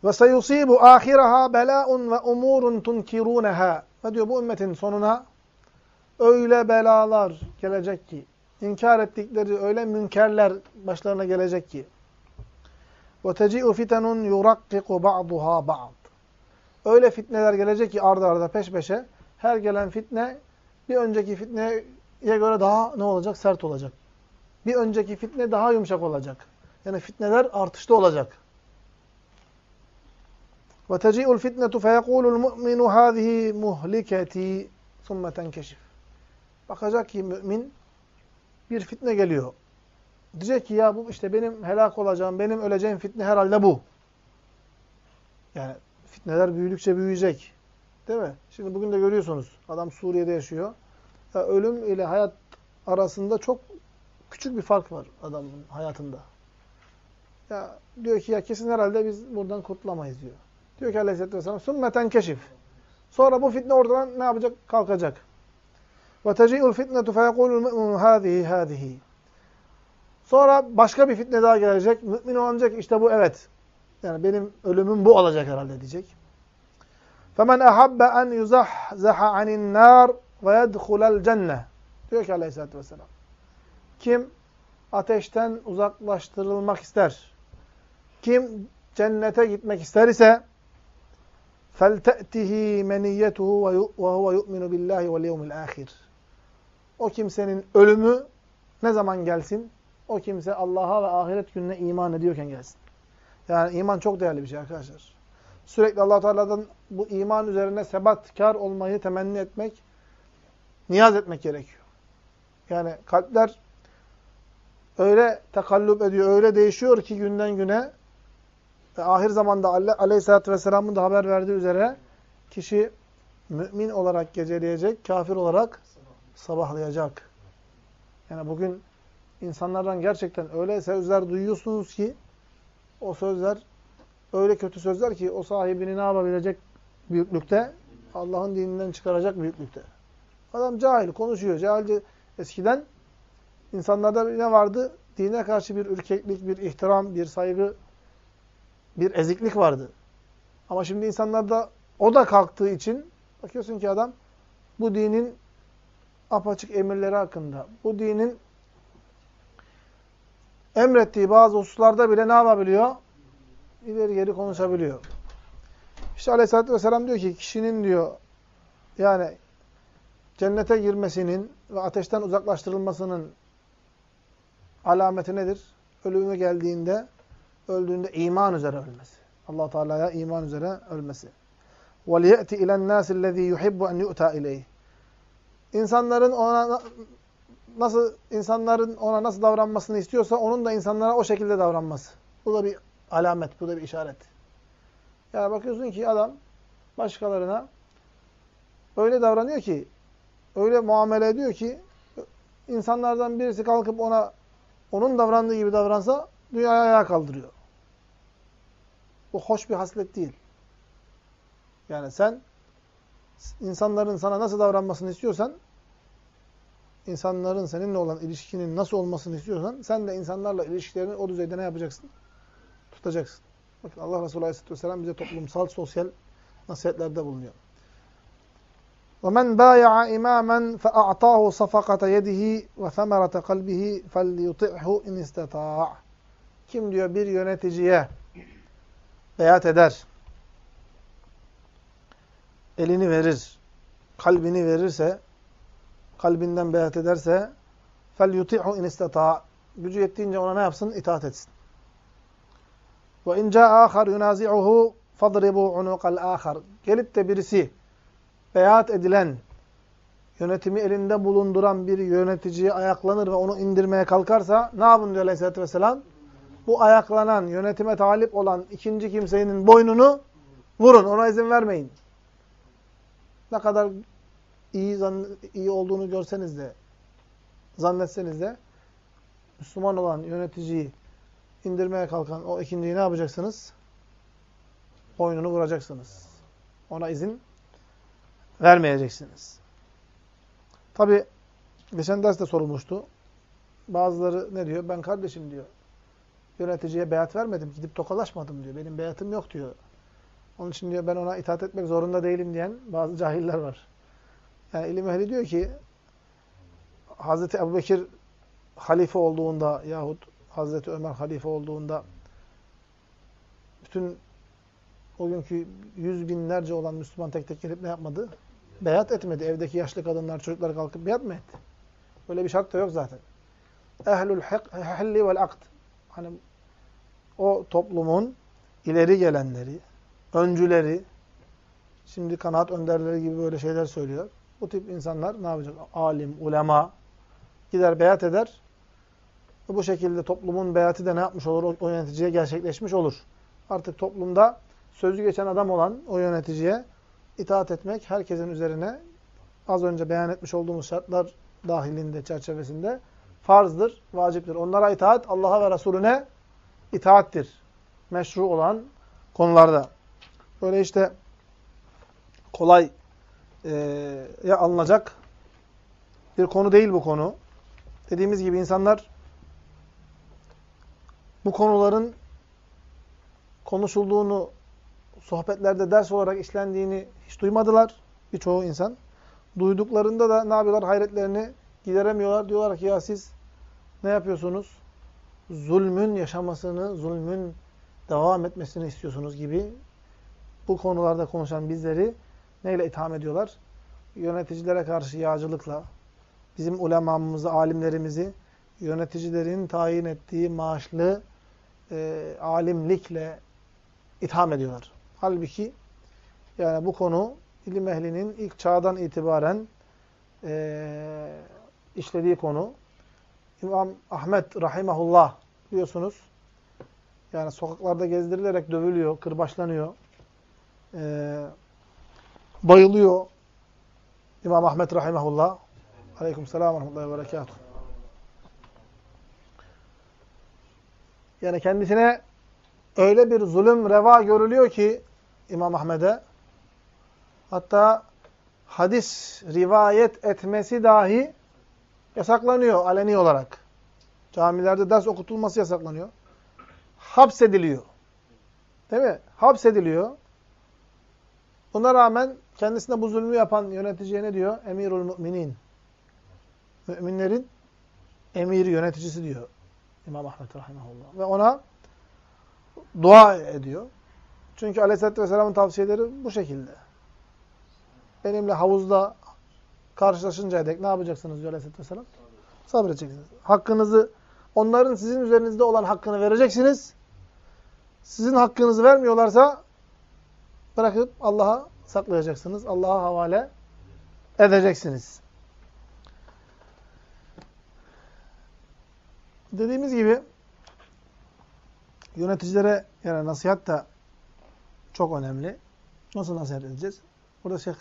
Ve seyusibu ahiraha belâun ve umurun tunkiruneha. Ve diyor bu ümmetin sonuna öyle belalar gelecek ki, inkar ettikleri öyle münkerler başlarına gelecek ki. Teci'u fitenun yurakkiku ba'duha ba'd. Öyle fitneler gelecek ki arda arda peş peşe her gelen fitne bir önceki fitneye göre daha ne olacak? Sert olacak. Bir önceki fitne daha yumuşak olacak. Yani fitneler artışta olacak. Ve teci'ul fitnetu feyekulul mu'minu hâzihi muhliketi thumme tenkeşif. Bakacak ki mümin bir fitne geliyor. Diyecek ki ya bu işte benim helak olacağım, benim öleceğim fitne herhalde bu. Yani fitneler büyüdükçe büyüyecek. Değil mi? Şimdi bugün de görüyorsunuz. Adam Suriye'de yaşıyor. Ya ölüm ile hayat arasında çok küçük bir fark var adamın hayatında. Ya diyor ki ya kesin herhalde biz buradan kurtulamayız diyor. Diyor ki Aleyhisselatü Vesselam sümmeten keşif. Sonra bu fitne oradan ne yapacak? Kalkacak. Ve teci'ul fitnetu feyekulul mu'minu hâzihi hâzihi. Sonra başka bir fitne daha gelecek. Mümin olacak işte bu evet. Yani benim ölümüm bu olacak herhalde diyecek. فَمَنْ أَحَبَّ أَنْ يُزَحْزَحَ عَنِ النَّارِ وَيَدْخُلَ الْجَنَّةِ Diyor ki aleyhissalatü vesselam. Kim ateşten uzaklaştırılmak ister, kim cennete gitmek ister ise فَلْتَأْتِهِ مَنِيَّتُهُ وَهُوَ يُؤْمِنُ بِاللّٰهِ وَالْيَوْمِ الْآخِرِ O kimsenin ölümü ne zaman gelsin? O kimse Allah'a ve ahiret gününe iman ediyorken gelsin. Yani iman çok değerli bir şey arkadaşlar. Sürekli allah Teala'dan bu iman üzerine sebatkar olmayı temenni etmek, niyaz etmek gerekiyor. Yani kalpler öyle tekallüp ediyor, öyle değişiyor ki günden güne ve ahir zamanda Aleyhisselatü Vesselam'ın da haber verdiği üzere kişi mümin olarak geceleyecek, kafir olarak sabahlayacak. Yani bugün insanlardan gerçekten öyle sözler duyuyorsunuz ki o sözler öyle kötü sözler ki o sahibini ne yapabilecek büyüklükte? Allah'ın dininden çıkaracak büyüklükte. Adam cahil, konuşuyor. Cahilce eskiden insanlarda ne vardı? Dine karşı bir ürkeklik, bir ihtiram, bir saygı, bir eziklik vardı. Ama şimdi insanlarda o da kalktığı için bakıyorsun ki adam bu dinin apaçık emirleri hakkında, bu dinin emrettiği bazı hususlarda bile ne yapabiliyor? İleri geri konuşabiliyor. İşte Aleyhisselatü Vesselam diyor ki kişinin diyor yani cennete girmesinin ve ateşten uzaklaştırılmasının alameti nedir? Ölümü geldiğinde, öldüğünde iman üzere ölmesi. allah Teala'ya iman üzere ölmesi. وَلْيَأْتِ اِلَى النَّاسِ الَّذ۪ي يُحِبُّ اَنْ يُؤْتَى اِلَيْهِ İnsanların ona nasıl insanların ona nasıl davranmasını istiyorsa onun da insanlara o şekilde davranması. Bu da bir alamet, bu da bir işaret. Yani bakıyorsun ki adam başkalarına öyle davranıyor ki, öyle muamele ediyor ki insanlardan birisi kalkıp ona onun davrandığı gibi davransa dünyaya ayağa kaldırıyor. Bu hoş bir haslet değil. Yani sen insanların sana nasıl davranmasını istiyorsan insanların seninle olan ilişkinin nasıl olmasını istiyorsan sen de insanlarla ilişkilerini o düzeyde ne yapacaksın? Tutacaksın. Bakın Allah Resulü Aleyhisselatü Vesselam bize toplumsal, sosyal nasihatlerde bulunuyor. وَمَنْ بَايَعَ اِمَامًا فَاَعْطَاهُ صَفَقَةَ يَدِهِ وَثَمَرَةَ قَلْبِهِ فَلْيُطِعْهُ اِنْ اسْتَطَاعَ Kim diyor bir yöneticiye beyat eder, elini verir, kalbini verirse, kalbinden beyat ederse fel yuti'hu in istata. Gücü yettiğince ona ne yapsın? İtaat etsin. Ve in caa ahar yunazi'uhu fadribu unuqal ahar. Gelip de birisi beyat edilen yönetimi elinde bulunduran bir yöneticiye ayaklanır ve onu indirmeye kalkarsa ne yapın diyor Aleyhisselatü Vesselam? Bu ayaklanan, yönetime talip olan ikinci kimsenin boynunu vurun. Ona izin vermeyin. Ne kadar iyi, iyi olduğunu görseniz de, zannetseniz de, Müslüman olan yöneticiyi indirmeye kalkan o ikinciyi ne yapacaksınız? Boynunu vuracaksınız. Ona izin vermeyeceksiniz. Tabi geçen derste sorulmuştu. Bazıları ne diyor? Ben kardeşim diyor. Yöneticiye beyat vermedim. Gidip tokalaşmadım diyor. Benim beyatım yok diyor. Onun için diyor ben ona itaat etmek zorunda değilim diyen bazı cahiller var. Yani ilim ehli diyor ki Hazreti Ebubekir halife olduğunda yahut Hazreti Ömer halife olduğunda bütün o günkü yüz binlerce olan Müslüman tek tek gelip ne yapmadı? Beyat etmedi. Evdeki yaşlı kadınlar, çocuklar kalkıp beyat mı etti? Böyle bir şart da yok zaten. Ehlül hilli vel akt. Hani o toplumun ileri gelenleri, öncüleri, şimdi kanaat önderleri gibi böyle şeyler söylüyor. Bu tip insanlar ne yapacak? Alim, ulema gider beyat eder. Bu şekilde toplumun beyatı da ne yapmış olur? O yöneticiye gerçekleşmiş olur. Artık toplumda sözü geçen adam olan o yöneticiye itaat etmek herkesin üzerine az önce beyan etmiş olduğumuz şartlar dahilinde, çerçevesinde farzdır, vaciptir. Onlara itaat Allah'a ve Resulüne itaattir. Meşru olan konularda. Böyle işte kolay e, ya alınacak bir konu değil bu konu. Dediğimiz gibi insanlar bu konuların konuşulduğunu sohbetlerde ders olarak işlendiğini hiç duymadılar birçoğu insan. Duyduklarında da ne yapıyorlar? Hayretlerini gideremiyorlar. Diyorlar ki ya siz ne yapıyorsunuz? Zulmün yaşamasını, zulmün devam etmesini istiyorsunuz gibi bu konularda konuşan bizleri neyle itham ediyorlar? Yöneticilere karşı yağcılıkla, bizim ulemamızı, alimlerimizi yöneticilerin tayin ettiği maaşlı e, alimlikle itham ediyorlar. Halbuki yani bu konu ilim ehlinin ilk çağdan itibaren e, işlediği konu. İmam Ahmet rahimahullah biliyorsunuz yani sokaklarda gezdirilerek dövülüyor, kırbaçlanıyor, e, bayılıyor. İmam Ahmet rahimahullah. Aleyküm selam ve rahmetullahi ve berekatuhu. Yani kendisine öyle bir zulüm reva görülüyor ki İmam Ahmed'e hatta hadis rivayet etmesi dahi yasaklanıyor aleni olarak. Camilerde ders okutulması yasaklanıyor. Hapsediliyor. Değil mi? Hapsediliyor. Buna rağmen kendisine bu zulmü yapan yöneticiye ne diyor? Emirul müminin. Müminlerin emiri, yöneticisi diyor İmam Ahmet Rahimahullah. Ve ona dua ediyor. Çünkü Aleyhisselatü Vesselam'ın tavsiyeleri bu şekilde. Benimle havuzda karşılaşıncaya dek ne yapacaksınız diyor Aleyhisselatü Vesselam? Sabredeceksiniz. Hakkınızı, onların sizin üzerinizde olan hakkını vereceksiniz. Sizin hakkınızı vermiyorlarsa bırakıp Allah'a saklayacaksınız. Allah'a havale edeceksiniz. Dediğimiz gibi yöneticilere yani nasihat da çok önemli. Nasıl nasihat edeceğiz? Burada Şeyh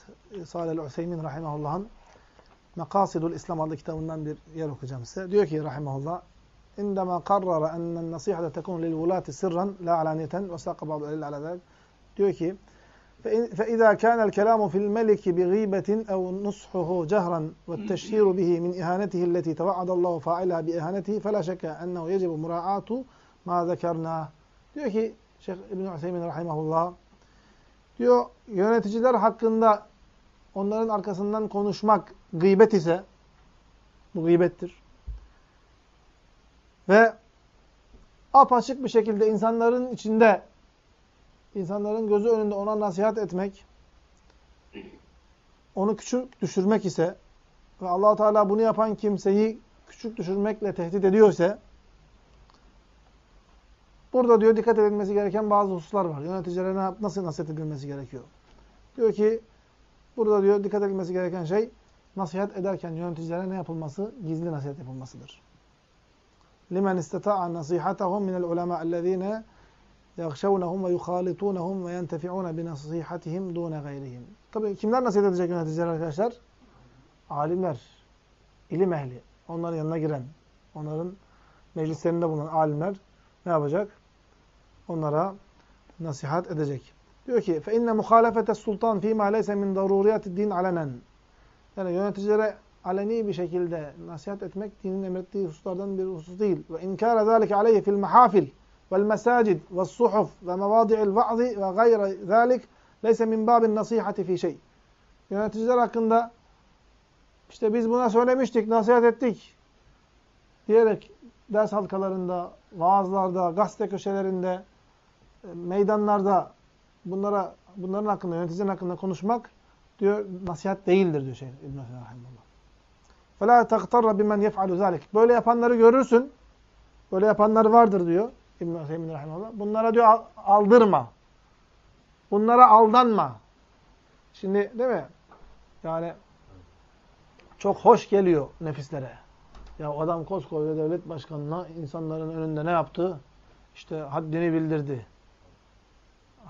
Salih el-Hüseyin rahimahullah'ın Mekasidul İslam adlı kitabından bir yer okuyacağım size. Diyor ki rahimahullah عندما قرر أن النصيحة تكون للولاة سرا لا علانية وساق بعض الأدلة على ذلك diyor ki فإذا كان الكلام في الملك بغيبة أو نصحه جهرا والتشهير به من إهانته التي توعد الله فاعلها بإهانته فلا شك أنه يجب مراعاة ما ذكرناه diyor ki Şeyh İbn Hüseyin rahimehullah diyor yöneticiler hakkında onların arkasından konuşmak gıybet ise bu gıybettir. Ve apaçık bir şekilde insanların içinde insanların gözü önünde ona nasihat etmek, onu küçük düşürmek ise ve allah Teala bunu yapan kimseyi küçük düşürmekle tehdit ediyorsa burada diyor dikkat edilmesi gereken bazı hususlar var. Yöneticilere nasıl nasihat edilmesi gerekiyor? Diyor ki burada diyor dikkat edilmesi gereken şey nasihat ederken yöneticilere ne yapılması? Gizli nasihat yapılmasıdır. لمن استطاع نصيحتهم من العلماء الذين يَغْشَوْنَهُمْ وَيُخَالِطُونَهُمْ وَيَنْتَفِعُونَ بِنَصِيحَتِهِمْ دُونَ غَيْرِهِمْ Tabii kimler nasihat edecek yöneticiler arkadaşlar? Alimler, ilim ehli, onların yanına giren, onların meclislerinde bulunan alimler ne yapacak? Onlara nasihat edecek. Diyor ki فَاِنَّ مُخَالَفَةَ السُّلْطَانِ ف۪ي مَا لَيْسَ مِنْ ضَرُورِيَةِ الدِّينِ عَلَنًا Yani yöneticilere aleni bir şekilde nasihat etmek dinin emrettiği hususlardan bir husus değil. Ve inkâre zâlike aleyhi fil mahafil والمساجد والصحف ومواضع الوعظ وغير ذلك leyse min babin nasihati fi şey. Yöneticiler hakkında işte biz buna söylemiştik, nasihat ettik diyerek ders halkalarında, vaazlarda, gazete köşelerinde, meydanlarda bunlara bunların hakkında, yöneticilerin hakkında konuşmak diyor nasihat değildir diyor Şeyh İbn Hüseyin rahimehullah. فَلَا تَغْتَرَّ بِمَنْ يَفْعَلُ ذَلك Böyle yapanları görürsün. Böyle yapanlar vardır diyor. İbn-i Hüseyin Rahimahullah. Bunlara diyor aldırma. Bunlara aldanma. Şimdi değil mi? Yani çok hoş geliyor nefislere. Ya adam koskoca devlet başkanına insanların önünde ne yaptı? İşte haddini bildirdi.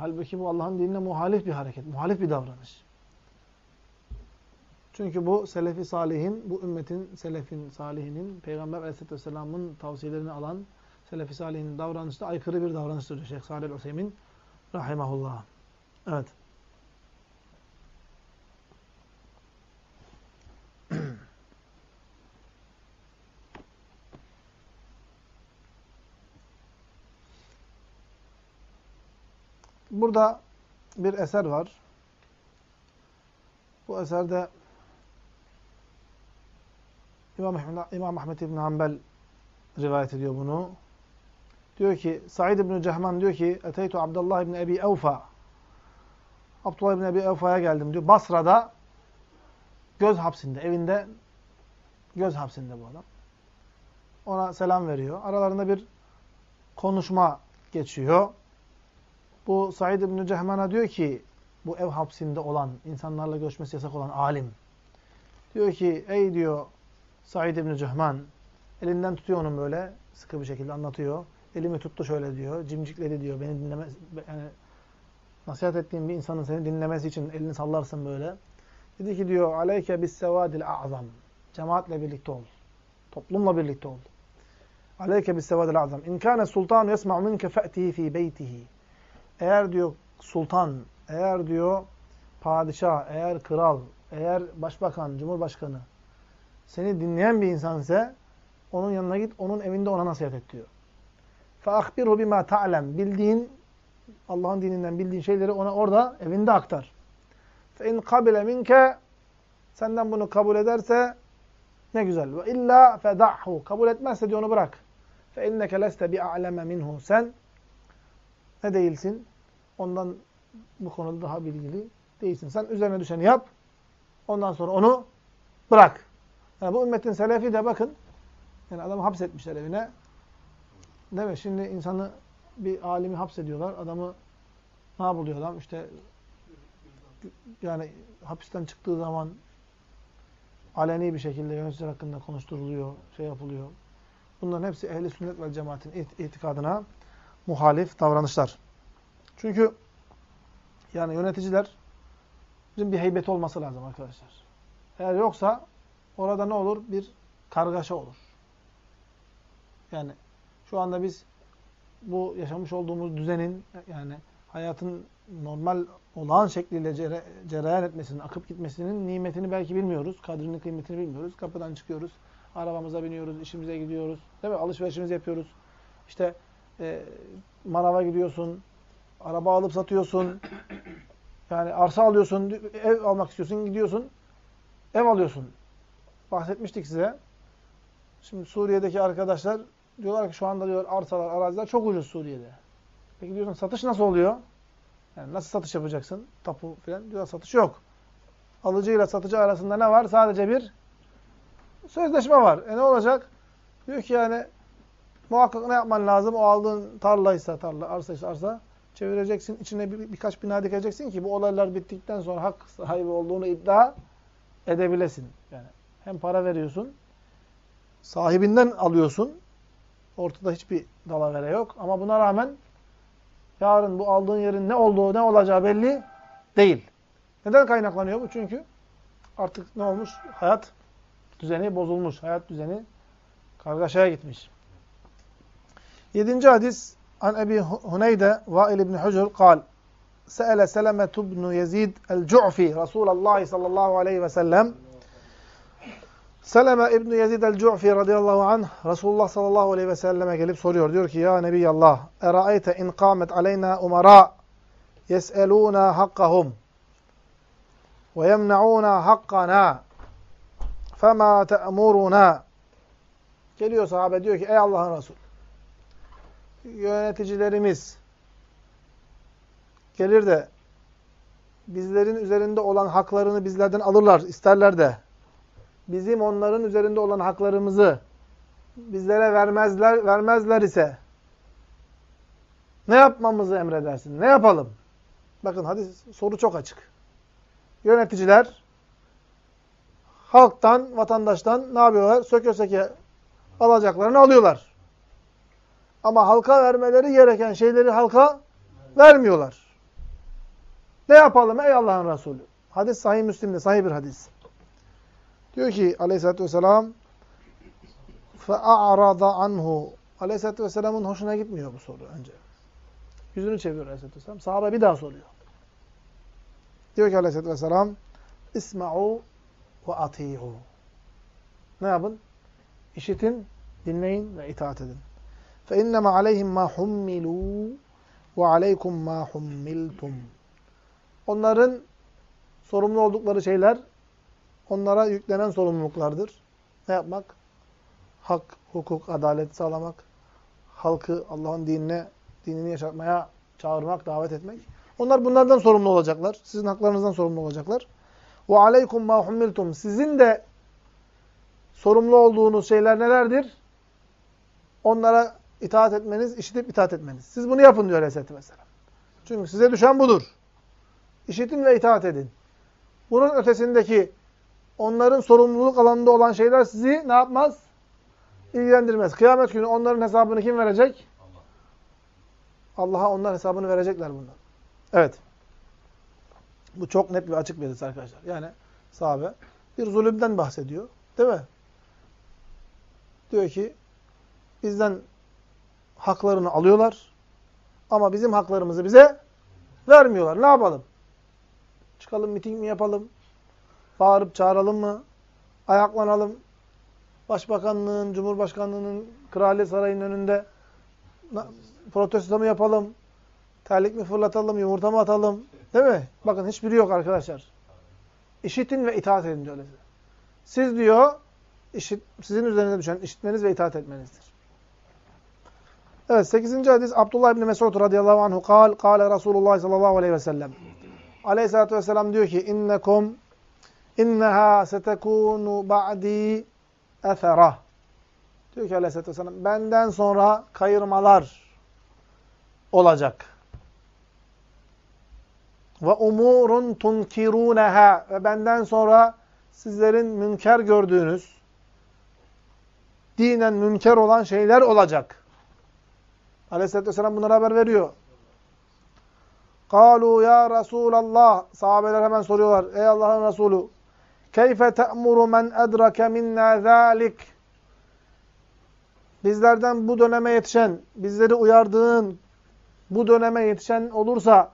Halbuki bu Allah'ın dinine muhalif bir hareket, muhalif bir davranış. Çünkü bu selefi salihin, bu ümmetin selefin salihinin, Peygamber aleyhisselatü vesselamın tavsiyelerini alan Selefi Salih'in davranışı da aykırı bir davranıştır Şeyh Salih Hüseyin rahimahullah. Evet. Burada bir eser var. Bu eserde İmam, İmam Ahmet İbn Hanbel rivayet ediyor bunu. Diyor ki Said İbn Cehman diyor ki Eteytu Abdullah İbn Ebi Evfa Abdullah İbn Ebi Evfa'ya geldim diyor. Basra'da göz hapsinde, evinde göz hapsinde bu adam. Ona selam veriyor. Aralarında bir konuşma geçiyor. Bu Said İbn Cehman'a diyor ki bu ev hapsinde olan, insanlarla görüşmesi yasak olan alim. Diyor ki ey diyor Said İbn Cehman elinden tutuyor onun böyle sıkı bir şekilde anlatıyor. Elimi tuttu şöyle diyor. Cimcikledi diyor. Beni dinleme yani nasihat ettiğim bir insanın seni dinlemesi için elini sallarsın böyle. Dedi ki diyor aleyke bis sevadil a'zam. Cemaatle birlikte ol. Toplumla birlikte ol. Aleyke bis sevadil a'zam. İn kana sultan yesma'u minke fe'tihi fi beytihi. Eğer diyor sultan, eğer diyor padişah, eğer kral, eğer başbakan, cumhurbaşkanı seni dinleyen bir insan ise onun yanına git, onun evinde ona nasihat et diyor. فَاَخْبِرْهُ بِمَا تَعْلَمْ Bildiğin, Allah'ın dininden bildiğin şeyleri ona orada, evinde aktar. فَاِنْ قَبِلَ مِنْكَ Senden bunu kabul ederse ne güzel. Ve illa fedahhu. Kabul etmezse diyor onu bırak. Fe inneke leste bi a'leme minhu. Sen ne değilsin? Ondan bu konuda daha bilgili değilsin. Sen üzerine düşeni yap. Ondan sonra onu bırak. Yani bu ümmetin selefi de bakın. Yani adamı hapsetmişler evine. Değil mi? Şimdi insanı bir alimi hapsediyorlar. Adamı ne yapılıyor adam? İşte yani hapisten çıktığı zaman aleni bir şekilde yöneticiler hakkında konuşturuluyor, şey yapılıyor. Bunların hepsi ehli sünnet ve cemaatin itikadına muhalif davranışlar. Çünkü yani yöneticiler bizim bir heybeti olması lazım arkadaşlar. Eğer yoksa orada ne olur? Bir kargaşa olur. Yani şu anda biz bu yaşamış olduğumuz düzenin yani hayatın normal olağan şekliyle cere, cereyan etmesinin, akıp gitmesinin nimetini belki bilmiyoruz. Kadrini, kıymetini bilmiyoruz. Kapıdan çıkıyoruz. Arabamıza biniyoruz, işimize gidiyoruz. Değil mi? Alışverişimizi yapıyoruz. İşte e, manava gidiyorsun. Araba alıp satıyorsun. Yani arsa alıyorsun, ev almak istiyorsun, gidiyorsun. Ev alıyorsun. Bahsetmiştik size. Şimdi Suriye'deki arkadaşlar diyorlar ki şu anda diyor arsalar, araziler çok ucuz Suriye'de. Peki diyorsun satış nasıl oluyor? Yani nasıl satış yapacaksın? Tapu falan diyorlar satış yok. Alıcıyla satıcı arasında ne var? Sadece bir sözleşme var. E ne olacak? Diyor ki yani muhakkak ne yapman lazım? O aldığın tarlaysa tarla, arsaysa arsa çevireceksin. içine bir, birkaç bina dikeceksin ki bu olaylar bittikten sonra hak sahibi olduğunu iddia edebilesin. Yani hem para veriyorsun, sahibinden alıyorsun. Ortada hiçbir dalavere yok. Ama buna rağmen yarın bu aldığın yerin ne olduğu, ne olacağı belli değil. Neden kaynaklanıyor bu? Çünkü artık ne olmuş? Hayat düzeni bozulmuş. Hayat düzeni kargaşaya gitmiş. Yedinci hadis An Ebi Huneyde Vail ibn Hucur kal Se'ele Selemet ibn Yezid el-Cu'fi Resulullah sallallahu aleyhi ve sellem Seleme İbn Yezid el-Cu'fi radıyallahu anh Resulullah sallallahu aleyhi ve selleme gelip soruyor. Diyor ki ya Nebiyallah eraayte in kâmet aleyna umara yes'elûna hakkahum ve yemna'ûna hakkana fema te'muruna Geliyor sahabe diyor ki ey Allah'ın Resulü yöneticilerimiz gelir de bizlerin üzerinde olan haklarını bizlerden alırlar, isterler de bizim onların üzerinde olan haklarımızı bizlere vermezler vermezler ise ne yapmamızı emredersin? Ne yapalım? Bakın hadis soru çok açık. Yöneticiler halktan, vatandaştan ne yapıyorlar? Söke söke alacaklarını alıyorlar. Ama halka vermeleri gereken şeyleri halka vermiyorlar. Ne yapalım ey Allah'ın Resulü? Hadis sahih Müslim'de, sahih bir hadis. Diyor ki aleyhissalatü vesselam فَاَعْرَضَ anhu. Aleyhisselatü vesselamın hoşuna gitmiyor bu soru önce. Yüzünü çeviriyor aleyhisselatü vesselam. Sahabe bir daha soruyor. Diyor ki aleyhisselatü vesselam İsma'u ve ati'u. Ne yapın? İşitin, dinleyin ve itaat edin. فَاِنَّمَا عَلَيْهِمْ مَا حُمِّلُوا وَعَلَيْكُمْ مَا حُمِّلْتُمْ onların sorumlu oldukları şeyler onlara yüklenen sorumluluklardır. Ne yapmak? Hak, hukuk, adalet sağlamak, halkı Allah'ın dinine, dinini yaşatmaya çağırmak, davet etmek. Onlar bunlardan sorumlu olacaklar. Sizin haklarınızdan sorumlu olacaklar. Ve aleykum ma humiltum. Sizin de sorumlu olduğunuz şeyler nelerdir? Onlara itaat etmeniz, işitip itaat etmeniz. Siz bunu yapın diyor Aleyhisselatü Vesselam. Çünkü size düşen budur. İşitin ve itaat edin. Bunun ötesindeki onların sorumluluk alanında olan şeyler sizi ne yapmaz? İlgilendirmez. Kıyamet günü onların hesabını kim verecek? Allah'a onlar hesabını verecekler bundan. Evet. Bu çok net ve açık bir hadis arkadaşlar. Yani sahabe bir zulümden bahsediyor. Değil mi? Diyor ki bizden haklarını alıyorlar ama bizim haklarımızı bize vermiyorlar. Ne yapalım? Çıkalım miting mi yapalım? Bağırıp çağıralım mı? Ayaklanalım. Başbakanlığın, Cumhurbaşkanlığının Kraliyet Sarayı'nın önünde protesto mu yapalım? Terlik mi fırlatalım, yumurta mı atalım? Değil mi? Bakın hiçbiri yok arkadaşlar. İşitin ve itaat edin diyor. Siz diyor, işit, sizin üzerinize düşen işitmeniz ve itaat etmenizdir. Evet 8. hadis Abdullah İbni Mesud radıyallahu anhu kal, kale Resulullah sallallahu aleyhi ve sellem. Aleyhissalatü vesselam diyor ki innekum inneha setekunu ba'di efera. Diyor ki aleyhissalatü vesselam benden sonra kayırmalar olacak. Ve umurun tunkiruneha ve benden sonra sizlerin münker gördüğünüz dinen münker olan şeyler olacak. Aleyhisselatü Vesselam bunlara haber veriyor. Kalu ya Resulallah. Sahabeler hemen soruyorlar. Ey Allah'ın Resulü. Keyfe te'muru men edrake minna zalik. Bizlerden bu döneme yetişen, bizleri uyardığın, bu döneme yetişen olursa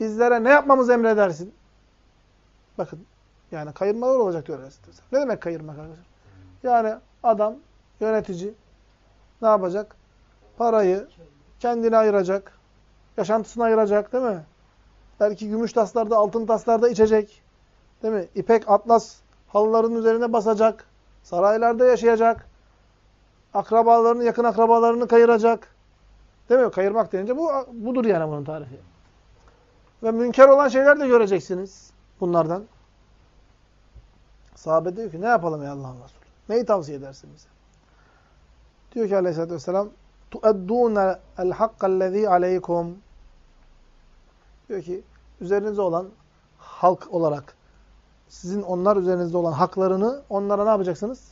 bizlere ne yapmamızı emredersin? Bakın yani kayırmalar olacak diyor Aleyhisselatü Ne demek kayırmak arkadaşlar? Yani adam, yönetici ne yapacak? Parayı kendine ayıracak, yaşantısına ayıracak değil mi? Belki gümüş taslarda, altın taslarda içecek. Değil mi? İpek, atlas halıların üzerine basacak. Saraylarda yaşayacak. Akrabalarını, yakın akrabalarını kayıracak. Değil mi? Kayırmak denince bu budur yani bunun tarifi. Ve münker olan şeyler de göreceksiniz bunlardan. Sahabe diyor ki ne yapalım ya Allah'ın Resulü? Neyi tavsiye edersin bize? Diyor ki aleyhissalatü vesselam tueddûne el hakkallezî aleykum diyor ki üzerinizde olan halk olarak sizin onlar üzerinizde olan haklarını onlara ne yapacaksınız?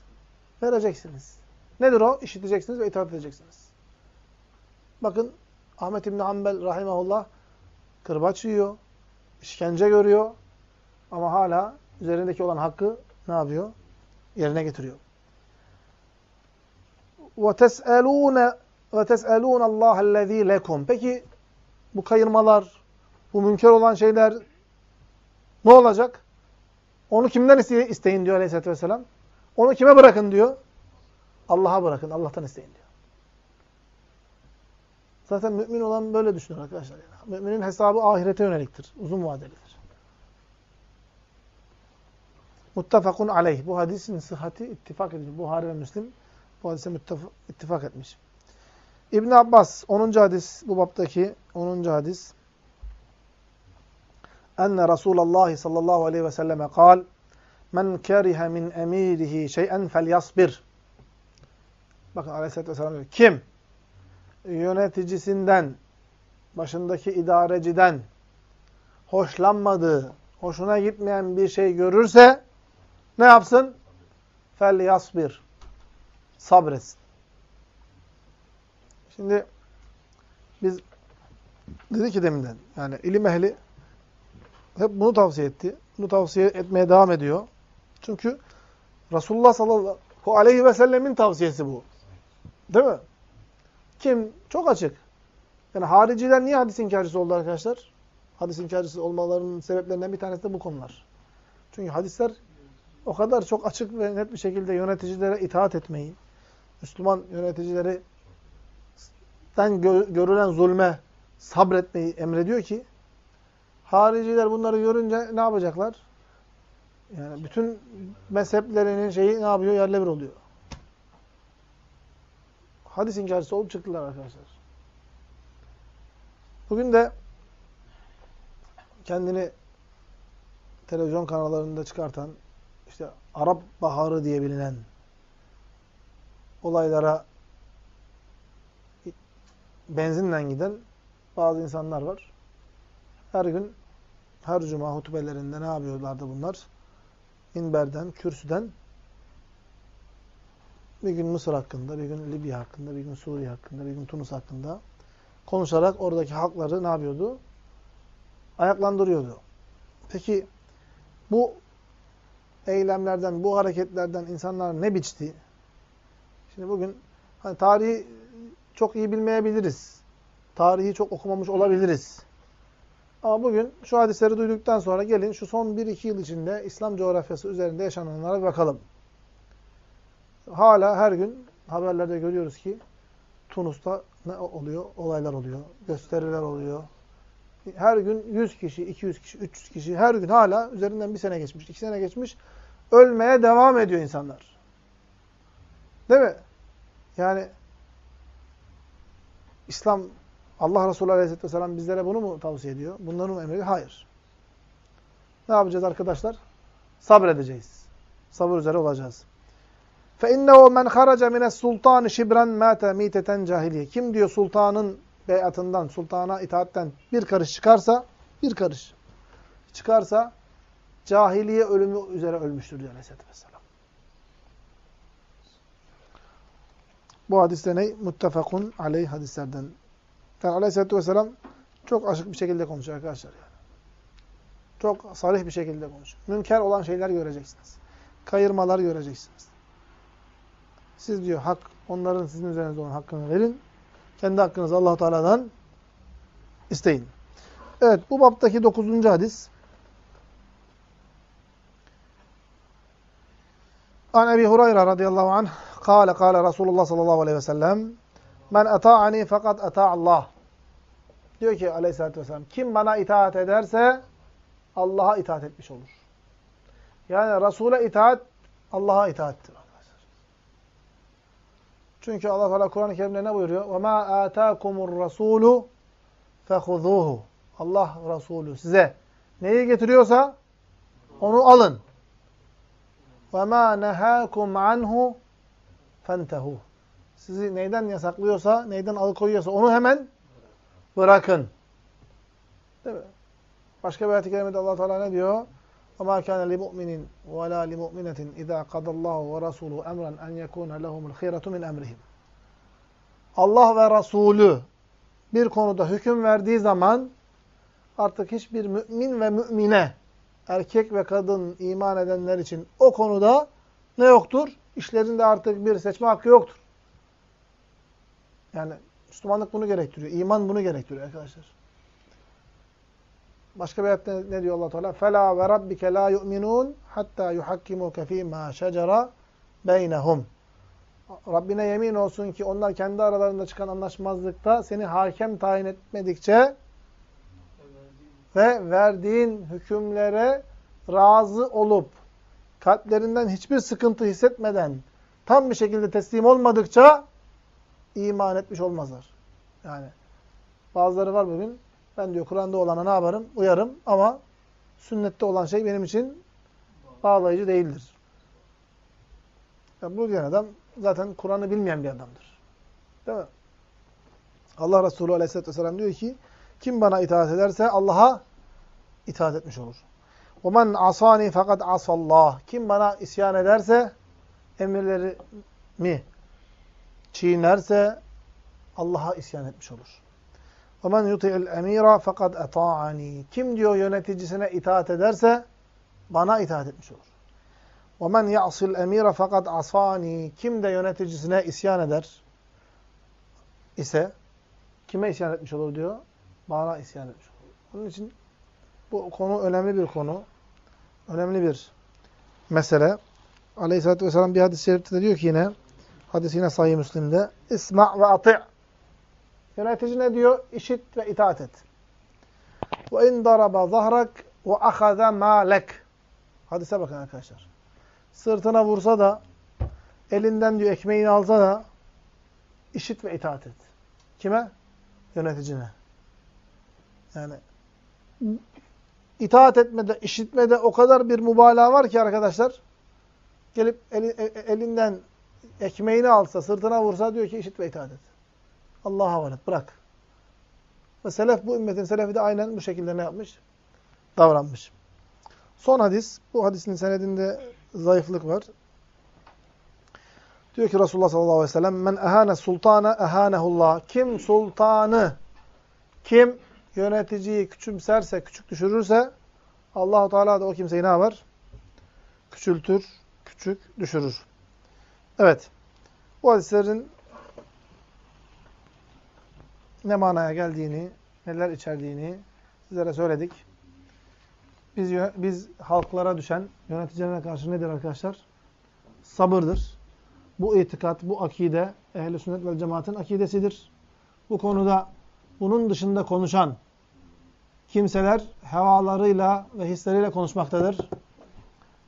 Vereceksiniz. Nedir o? İşiteceksiniz ve itaat edeceksiniz. Bakın Ahmet İbni Hanbel rahimahullah kırbaç yiyor, işkence görüyor ama hala üzerindeki olan hakkı ne yapıyor? Yerine getiriyor. وَتَسْأَلُونَ ve tes'elûne Allah'ellezî lekum. Peki bu kayırmalar, bu münker olan şeyler ne olacak? Onu kimden isteyin diyor Aleyhisselatü Vesselam. Onu kime bırakın diyor. Allah'a bırakın, Allah'tan isteyin diyor. Zaten mümin olan böyle düşünür arkadaşlar. Yani. Müminin hesabı ahirete yöneliktir. Uzun vadelidir. Muttefakun aleyh. Bu hadisin sıhhati ittifak edilmiş. Buhari ve Müslim bu hadise ittifak etmiş. İbn Abbas 10. hadis bu baptaki 10. hadis. Enne Resulullah sallallahu aleyhi ve selleme kal Men kerihe min emirihi şey'en felyasbir. Bakın aleyhissalatü vesselam diyor. Kim yöneticisinden, başındaki idareciden hoşlanmadığı, hoşuna gitmeyen bir şey görürse ne yapsın? Felyasbir. Sabretsin. Şimdi biz dedi ki deminden yani ilim ehli hep bunu tavsiye etti. Bunu tavsiye etmeye devam ediyor. Çünkü Resulullah sallallahu aleyhi ve sellemin tavsiyesi bu. Değil mi? Kim? Çok açık. Yani hariciler niye hadis inkarcısı oldu arkadaşlar? Hadis inkarcısı olmalarının sebeplerinden bir tanesi de bu konular. Çünkü hadisler o kadar çok açık ve net bir şekilde yöneticilere itaat etmeyi, Müslüman yöneticileri den görülen zulme sabretmeyi emrediyor ki Hariciler bunları görünce ne yapacaklar? Yani bütün mezheplerinin şeyi ne yapıyor? Yerle bir oluyor. Hadis inkarcısı olup çıktılar arkadaşlar. Bugün de kendini televizyon kanallarında çıkartan, işte Arap Baharı diye bilinen olaylara benzinle giden bazı insanlar var. Her gün, her cuma hutubelerinde ne yapıyorlardı bunlar? Minberden, kürsüden bir gün Mısır hakkında, bir gün Libya hakkında, bir gün Suriye hakkında, bir gün Tunus hakkında konuşarak oradaki halkları ne yapıyordu? Ayaklandırıyordu. Peki bu eylemlerden, bu hareketlerden insanlar ne biçti? Şimdi bugün hani tarihi çok iyi bilmeyebiliriz. Tarihi çok okumamış olabiliriz. Ama bugün şu hadisleri duyduktan sonra gelin şu son 1-2 yıl içinde İslam coğrafyası üzerinde yaşananlara bir bakalım. Hala her gün haberlerde görüyoruz ki Tunus'ta ne oluyor? Olaylar oluyor. Gösteriler oluyor. Her gün 100 kişi, 200 kişi, 300 kişi her gün hala üzerinden bir sene geçmiş, iki sene geçmiş ölmeye devam ediyor insanlar. Değil mi? Yani İslam Allah Resulü Aleyhisselatü Vesselam bizlere bunu mu tavsiye ediyor? Bunları mı emrediyor? Hayır. Ne yapacağız arkadaşlar? Sabredeceğiz. Sabır üzere olacağız. فَاِنَّهُ مَنْ خَرَجَ مِنَ السُّلْطَانِ شِبْرًا مَاتَ مِيتَةً cahiliye. Kim diyor sultanın beyatından, sultana itaatten bir karış çıkarsa, bir karış çıkarsa cahiliye ölümü üzere ölmüştür diyor Aleyhisselatü Vesselam. Bu hadiste ne? Muttefakun aleyh hadislerden. Yani Aleyhisselatü Vesselam çok açık bir şekilde konuşuyor arkadaşlar. Yani. Çok sarih bir şekilde konuşuyor. Münker olan şeyler göreceksiniz. Kayırmalar göreceksiniz. Siz diyor hak, onların sizin üzerinizde olan hakkını verin. Kendi hakkınızı allah Teala'dan isteyin. Evet bu baptaki dokuzuncu hadis. An Ebi Hurayra radıyallahu anh kâle kâle Resulullah sallallahu aleyhi ve sellem men eta'ani fakat eta'allah. Diyor ki aleyhissalatü vesselam kim bana itaat ederse Allah'a itaat etmiş olur. Yani Resul'e itaat Allah'a itaattir. Çünkü Allah Teala Kur'an-ı Kerim'de ne buyuruyor? وَمَا آتَاكُمُ الرَّسُولُ فَخُذُوهُ Allah Resulü size neyi getiriyorsa onu alın. وَمَا نَهَاكُمْ عَنْهُ فَانْتَهُ Sizi neyden yasaklıyorsa, neyden alıkoyuyorsa onu hemen bırakın. Değil mi? Başka bir ayet-i kerimede Allah Teala ne diyor? وَمَا كَانَ لِمُؤْمِنٍ وَلَا لِمُؤْمِنَةٍ اِذَا قَدَ اللّٰهُ وَرَسُولُهُ اَمْرًا اَنْ يَكُونَ لَهُمُ الْخِيرَةُ مِنْ اَمْرِهِمْ Allah ve Resulü bir konuda hüküm verdiği zaman artık hiçbir mümin ve mümine, erkek ve kadın iman edenler için o konuda ne yoktur? İşlerinde artık bir seçme hakkı yoktur. Yani Müslümanlık bunu gerektiriyor. İman bunu gerektiriyor arkadaşlar. Başka bir ayette ne diyor Allah Teala? "Fela ve rabbike la yu'minun hatta yuhakkimuke fîmâ şecera beynehum." Rabbine yemin olsun ki onlar kendi aralarında çıkan anlaşmazlıkta seni hakem tayin etmedikçe ve verdiğin hükümlere razı olup kalplerinden hiçbir sıkıntı hissetmeden tam bir şekilde teslim olmadıkça iman etmiş olmazlar. Yani bazıları var bugün ben diyor Kur'an'da olana ne yaparım? Uyarım ama sünnette olan şey benim için bağlayıcı değildir. Ya bu diyen adam zaten Kur'an'ı bilmeyen bir adamdır. Değil mi? Allah Resulü Aleyhisselatü Vesselam diyor ki kim bana itaat ederse Allah'a itaat etmiş olur. وَمَنْ asani fakat asallah. Kim bana isyan ederse emirlerimi çiğnerse Allah'a isyan etmiş olur. وَمَنْ يُطِعِ الْاَم۪يرَ fakat اَطَاعَن۪ي Kim diyor yöneticisine itaat ederse bana itaat etmiş olur. وَمَنْ يَعْصِ الْاَم۪يرَ fakat asani Kim de yöneticisine isyan eder ise kime isyan etmiş olur diyor? Bana isyan etmiş olur. Onun için bu konu önemli bir konu. Önemli bir mesele. Aleyhisselatü Vesselam bir hadis-i şerifte de diyor ki yine, hadis yine Sahih Müslim'de, İsma' ve ati' Yönetici ne diyor? İşit ve itaat et. Ve in daraba zahrak ve ahaza malek. Hadise bakın arkadaşlar. Sırtına vursa da elinden diyor ekmeğini alsa da işit ve itaat et. Kime? Yöneticine. Yani itaat etmede, işitmede o kadar bir mübalağa var ki arkadaşlar. Gelip eli, e- e- elinden ekmeğini alsa, sırtına vursa diyor ki işit ve itaat et. Allah'a havale et, bırak. Ve selef bu ümmetin selefi de aynen bu şekilde ne yapmış? Davranmış. Son hadis, bu hadisin senedinde zayıflık var. Diyor ki Resulullah sallallahu aleyhi ve sellem men ehane sultana ehanehullah. Kim sultanı, kim yöneticiyi küçümserse, küçük düşürürse Allahu Teala da o kimseyi ne yapar? Küçültür, küçük düşürür. Evet. Bu hadislerin ne manaya geldiğini, neler içerdiğini sizlere söyledik. Biz, biz halklara düşen yöneticilerine karşı nedir arkadaşlar? Sabırdır. Bu itikat, bu akide ehl-i sünnet ve cemaatin akidesidir. Bu konuda bunun dışında konuşan kimseler hevalarıyla ve hisleriyle konuşmaktadır.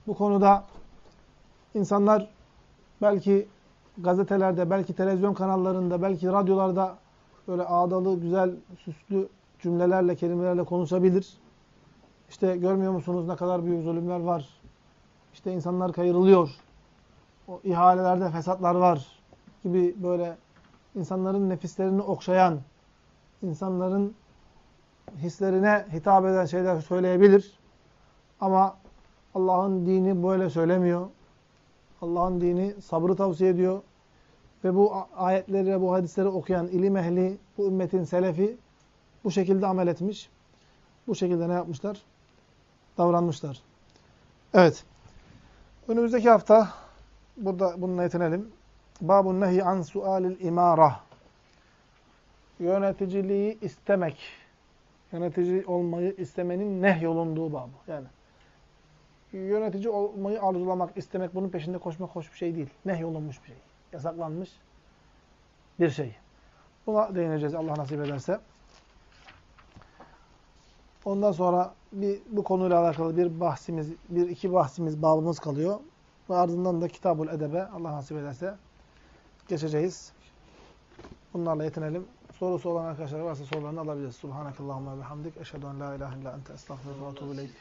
Bu konuda insanlar belki gazetelerde, belki televizyon kanallarında, belki radyolarda böyle ağdalı, güzel, süslü cümlelerle, kelimelerle konuşabilir. İşte görmüyor musunuz ne kadar büyük zulümler var. İşte insanlar kayırılıyor. O ihalelerde fesatlar var gibi böyle insanların nefislerini okşayan, insanların hislerine hitap eden şeyler söyleyebilir. Ama Allah'ın dini böyle söylemiyor. Allah'ın dini sabrı tavsiye ediyor. Ve bu ayetleri ve bu hadisleri okuyan ilim ehli, bu ümmetin selefi bu şekilde amel etmiş. Bu şekilde ne yapmışlar? Davranmışlar. Evet. Önümüzdeki hafta burada bununla yetinelim. Babun nehi an sualil imara. Yöneticiliği istemek. Yönetici olmayı istemenin nehyolunduğu babı. Yani yönetici olmayı arzulamak, istemek, bunun peşinde koşmak hoş bir şey değil. Nehyolunmuş bir şey. Yasaklanmış bir şey. Buna değineceğiz Allah nasip ederse. Ondan sonra bir bu konuyla alakalı bir bahsimiz, bir iki bahsimiz, babımız kalıyor. Ve ardından da Kitabul Edebe Allah nasip ederse geçeceğiz. Bunlarla yetinelim. Sorusu olan arkadaşlar varsa sorularını alabiliriz. Subhanakallahumma ve hamdik. Eşhedü en la ilahe illa ente estağfirullah ve etûbü.